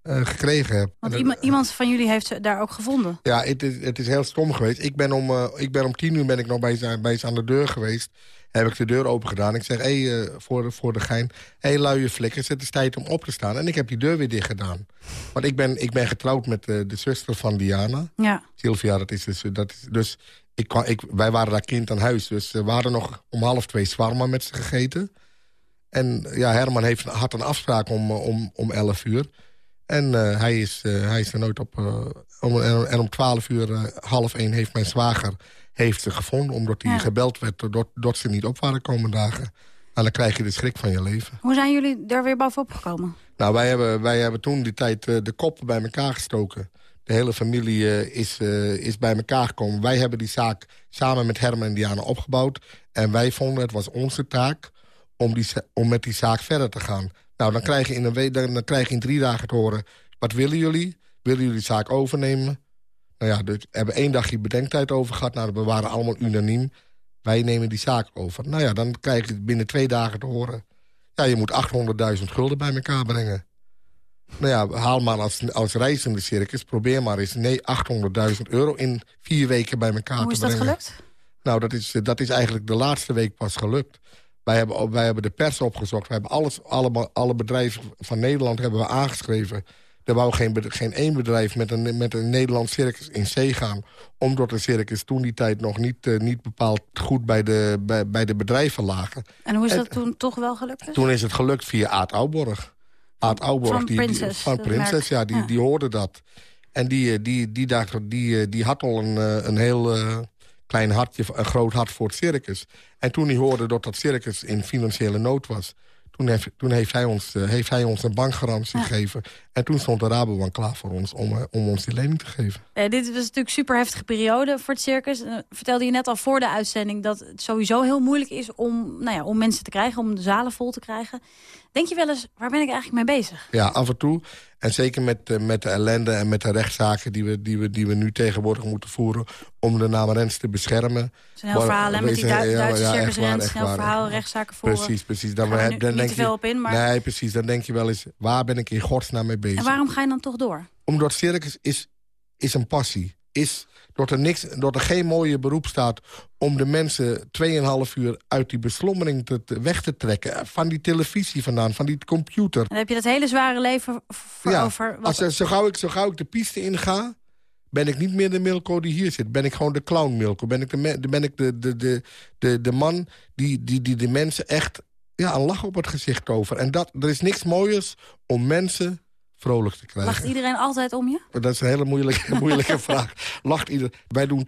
gekregen heb. Want iemand, iemand van jullie heeft ze daar ook gevonden. ja, het is, het is heel stom geweest. Ik ben om, ik ben om tien uur ben ik nog bij ze, bij ze aan de deur geweest. Heb ik de deur open gedaan. Ik zeg, hé, hey, eh, voor, de, voor de gein. Hé, hey, luie flikkers, het is tijd om op te staan. En ik heb die deur weer dicht gedaan. Want ik ben, ik ben getrouwd met eh, de zuster van Diana. Ja. Sylvia, dat is dus... Dat is, dus ik, ik, wij waren daar kind aan huis. Dus eh, we hadden nog om half twee zwarma met ze gegeten. En ja, Herman heeft, had een afspraak om, om, om 11 uur. En uh, hij, is, uh, hij is er nooit op... Uh, om, en om 12 uur, half één, heeft mijn zwager heeft ze gevonden... omdat hij ja. gebeld werd doordat ze niet op waren komende dagen. En dan krijg je de schrik van je leven. Hoe zijn jullie er weer bovenop gekomen? Nou, wij hebben, wij hebben toen die tijd de koppen bij elkaar gestoken. De hele familie is, is bij elkaar gekomen. Wij hebben die zaak samen met Herman en Diana opgebouwd. En wij vonden het was onze taak om, die, om met die zaak verder te gaan. Nou, dan krijg je in, een week, dan, dan krijg je in drie dagen te horen... wat willen jullie? Willen jullie de zaak overnemen? Nou ja, dus we hebben één dagje bedenktijd over gehad. Nou, we waren allemaal unaniem. Wij nemen die zaak over. Nou ja, dan krijg je binnen twee dagen te horen... ja, je moet 800.000 gulden bij elkaar brengen. Nou ja, haal maar als, als reizende circus. Probeer maar eens nee, 800.000 euro in vier weken bij elkaar te brengen. Hoe is dat gelukt? Nou, dat is, dat is eigenlijk de laatste week pas gelukt. Wij hebben, wij hebben de pers opgezocht. We hebben alles, alle, alle bedrijven van Nederland hebben we aangeschreven. Er wou geen, geen één bedrijf met een, met een Nederlands circus in zee gaan. Omdat de circus toen die tijd nog niet, uh, niet bepaald goed bij de, bij, bij de bedrijven lagen. En hoe is dat en, toen toch wel gelukt? Dus? Toen is het gelukt via Aad Ouborg. Aad Ouborg, van die, Princess, die, van Prinses, ja, die, ja. die hoorde dat. En die, die, die, dacht, die, die had al een, een heel... Uh, klein hartje, een groot hart voor het circus. En toen hij hoorde dat dat circus in financiële nood was... toen heeft, toen heeft, hij, ons, uh, heeft hij ons een bankgarantie ja. gegeven. En toen stond de Rabobank klaar voor ons om, uh, om ons die lening te geven. Ja, dit was natuurlijk een super heftige periode voor het circus. Uh, vertelde je net al voor de uitzending dat het sowieso heel moeilijk is... om, nou ja, om mensen te krijgen, om de zalen vol te krijgen. Denk je wel eens, waar ben ik eigenlijk mee bezig? Ja, af en toe. En zeker met, uh, met de ellende en met de rechtszaken die we, die, we, die we nu tegenwoordig moeten voeren... om de naam Rens te beschermen. Dat is een heel verhaal, hè, met die Du ja, Duitse ja, heel verhaal, rechtszaken voeren. Precies, precies. Dan, denk je, op in, maar... Nee, precies. Dan denk je wel eens, waar ben ik in godsnaam mee bezig? En waarom ga je dan toch door? Omdat circus is, is een passie. Is dat er, niks, dat er geen mooie beroep staat om de mensen 2,5 uur uit die beslommering te, te, weg te trekken. Van die televisie vandaan, van die computer. En dan heb je dat hele zware leven voor ja, over... Als, zo, gauw ik, zo gauw ik de piste inga, ben ik niet meer de Milko die hier zit. Ben ik gewoon de clown Milko. Ben ik de, ben ik de, de, de, de, de man die, die, die de mensen echt ja, een lach op het gezicht over. En dat, er is niks mooiers om mensen vrolijk te krijgen. Lacht iedereen altijd om je? Dat is een hele moeilijke, moeilijke vraag. Lacht ieder... Wij doen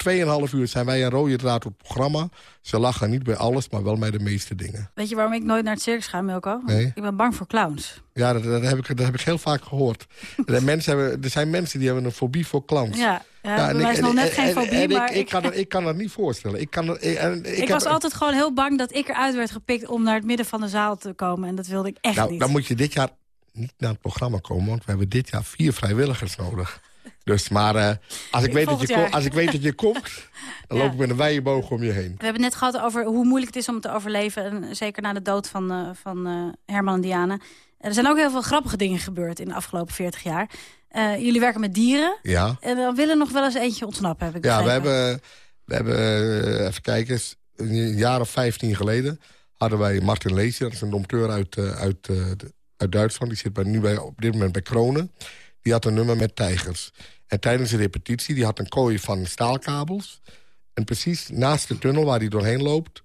2,5 uur, zijn wij een rode draad op het programma. Ze lachen niet bij alles, maar wel bij de meeste dingen. Weet je waarom ik nooit naar het circus ga, Milko? Nee. Ik ben bang voor clowns. Ja, dat, dat, heb, ik, dat heb ik heel vaak gehoord. er, mensen hebben, er zijn mensen die hebben een fobie voor clowns. Ja, ja, mij is nog net geen fobie, en, en, maar... Ik, ik, kan dat, ik kan dat niet voorstellen. Ik, kan ik, ik, ik was altijd gewoon heel bang dat ik eruit werd gepikt... om naar het midden van de zaal te komen. En dat wilde ik echt nou, niet. Dan moet je dit jaar niet naar het programma komen... want we hebben dit jaar vier vrijwilligers nodig. Dus, maar uh, als, ik weet dat je kom, als ik weet dat je komt... dan ja. loop ik met een wijde boog om je heen. We hebben het net gehad over hoe moeilijk het is om te overleven. En zeker na de dood van, uh, van uh, Herman en Diana. Er zijn ook heel veel grappige dingen gebeurd in de afgelopen 40 jaar. jullie werken met dieren. Ja. En dan willen nog wel eens eentje ontsnappen, heb ik Ja, begrepen. we hebben, we hebben even kijken, een jaar of 15 geleden... hadden wij Martin Leesje, dat is een dompteur uit, uit de, uit Duitsland. Die zit bij, nu bij, op dit moment bij Kronen. Die had een nummer met tijgers. En tijdens de repetitie, die had een kooi van staalkabels. En precies naast de tunnel waar hij doorheen loopt...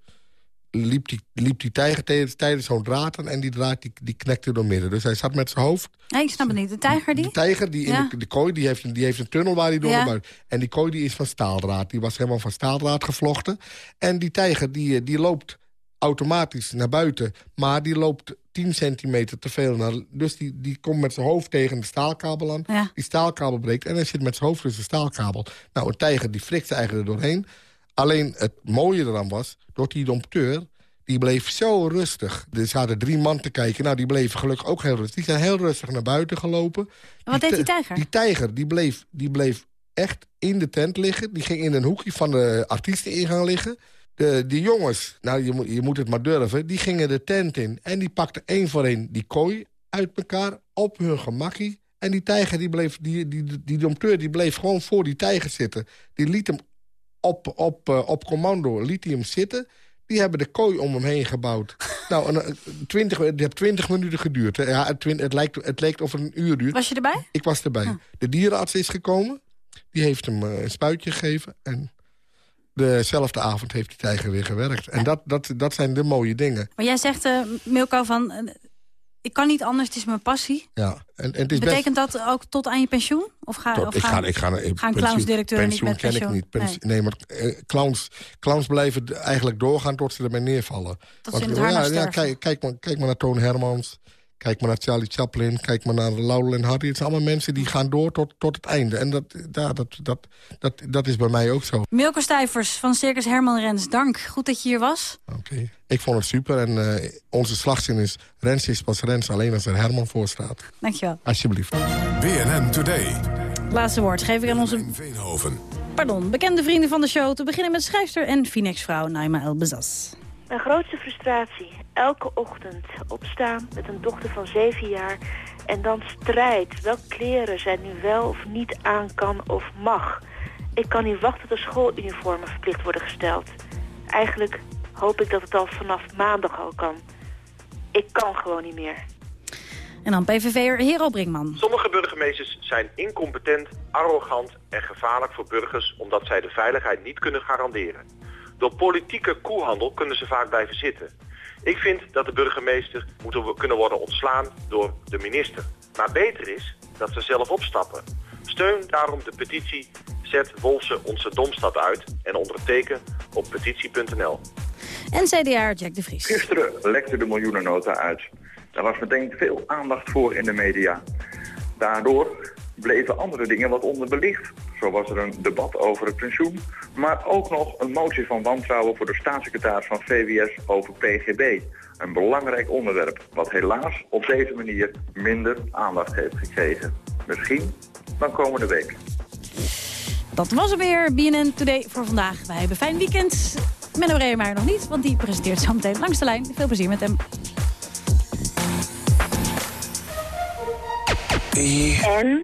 liep die, liep die tijger tijdens, tijdens zo'n draad aan... en die draad die, die knekte door midden. Dus hij zat met zijn hoofd... Nee, ik snap het niet. De tijger die? De tijger die ja. in de, de, kooi, die heeft, die heeft een tunnel waar hij door ja. En die kooi die is van staaldraad. Die was helemaal van staaldraad gevlochten. En die tijger die, die loopt automatisch naar buiten. Maar die loopt 10 centimeter te veel. Naar, dus die, die komt met zijn hoofd tegen de staalkabel aan. Ja. Die staalkabel breekt en hij zit met zijn hoofd tussen de staalkabel. Nou, een tijger die frikt eigenlijk er doorheen. Alleen het mooie eraan was, door die dompteur... die bleef zo rustig. Er zaten drie man te kijken. Nou, die bleven gelukkig ook heel rustig. Die zijn heel rustig naar buiten gelopen. En wat deed die tijger? Die tijger, die bleef, die bleef echt in de tent liggen. Die ging in een hoekje van de artiesteningang liggen. De, die jongens, nou je moet, je moet het maar durven, die gingen de tent in. En die pakten één voor één die kooi uit elkaar op hun gemakkie. En die tijger, die, bleef, die, die, die, die dompteur, die bleef gewoon voor die tijger zitten. Die liet hem op, op, uh, op commando, liet hij hem zitten. Die hebben de kooi om hem heen gebouwd. nou, twintig, het heeft twintig minuten geduurd. Hè. Ja, het, het, lijkt, het leek of het een uur duurt. Was je erbij? Ik was erbij. Oh. De dierenarts is gekomen. Die heeft hem uh, een spuitje gegeven. En dezelfde avond heeft die tijger weer gewerkt. En dat, dat, dat zijn de mooie dingen. Maar jij zegt, uh, Milko, van... Uh, ik kan niet anders, het is mijn passie. Ja. En, en het is Betekent best... dat ook tot aan je pensioen? Of ga, tot, of ik ga, ik ga, ik, gaan clownsdirecteuren niet met pensioen? ken ik niet. Pensioen, nee. nee, maar uh, clowns, clowns blijven eigenlijk doorgaan tot ze ermee neervallen. Tot Want, ze in het ja, ja, kijk, kijk, maar, kijk maar naar Toon Hermans. Kijk maar naar Charlie Chaplin, kijk maar naar Laurel en Hardy. Het zijn allemaal mensen die gaan door tot, tot het einde. En dat, ja, dat, dat, dat, dat is bij mij ook zo. Milko Stijvers van Circus Herman Rens, dank. Goed dat je hier was. Oké, okay. ik vond het super. En uh, onze slagzin is... Rens is pas Rens alleen als er Herman voor staat. Dankjewel. Alsjeblieft. BNN Today. Laatste woord geef ik aan onze... Veenhoven. Pardon, bekende vrienden van de show. Te beginnen met schrijfster en Phoenix-vrouw Naima El Bezas. Mijn grootste frustratie. Elke ochtend opstaan met een dochter van zeven jaar... en dan strijd welke kleren zij nu wel of niet aan kan of mag. Ik kan niet wachten tot schooluniformen verplicht worden gesteld. Eigenlijk hoop ik dat het al vanaf maandag al kan. Ik kan gewoon niet meer. En dan PVV'er Hero Brinkman. Sommige burgemeesters zijn incompetent, arrogant en gevaarlijk voor burgers... omdat zij de veiligheid niet kunnen garanderen. Door politieke koehandel kunnen ze vaak blijven zitten. Ik vind dat de burgemeester moet kunnen worden ontslaan door de minister. Maar beter is dat ze zelf opstappen. Steun daarom de petitie Zet Wolfse onze Domstad uit en onderteken op petitie.nl. En CDA Jack de Vries. Gisteren lekte de miljoenennota uit. Daar was meteen veel aandacht voor in de media. Daardoor bleven andere dingen wat onderbelicht. Zo was er een debat over het pensioen, maar ook nog een motie van wantrouwen voor de staatssecretaris van VWS over PGB. Een belangrijk onderwerp, wat helaas op deze manier minder aandacht heeft gekregen. Misschien dan komende week. Dat was er weer, BNN Today voor vandaag. Wij hebben fijn weekend. Menno Reemeyer nog niet, want die presenteert zo meteen langs de lijn. Veel plezier met hem. En?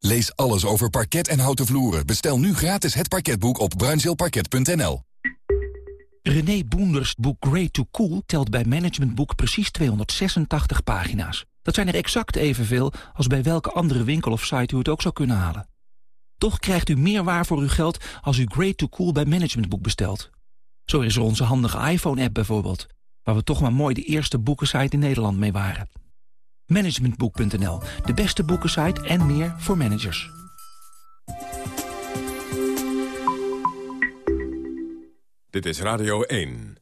Lees alles over parket en houten vloeren. Bestel nu gratis het parketboek op bruinzeelparket.nl. René Boenders boek Great to Cool telt bij Management Boek precies 286 pagina's. Dat zijn er exact evenveel als bij welke andere winkel of site u het ook zou kunnen halen. Toch krijgt u meer waar voor uw geld als u Great to Cool bij Management Boek bestelt. Zo is er onze handige iPhone-app bijvoorbeeld, waar we toch maar mooi de eerste boekensite in Nederland mee waren. Managementboek.nl, de beste boekensite en meer voor managers. Dit is Radio 1.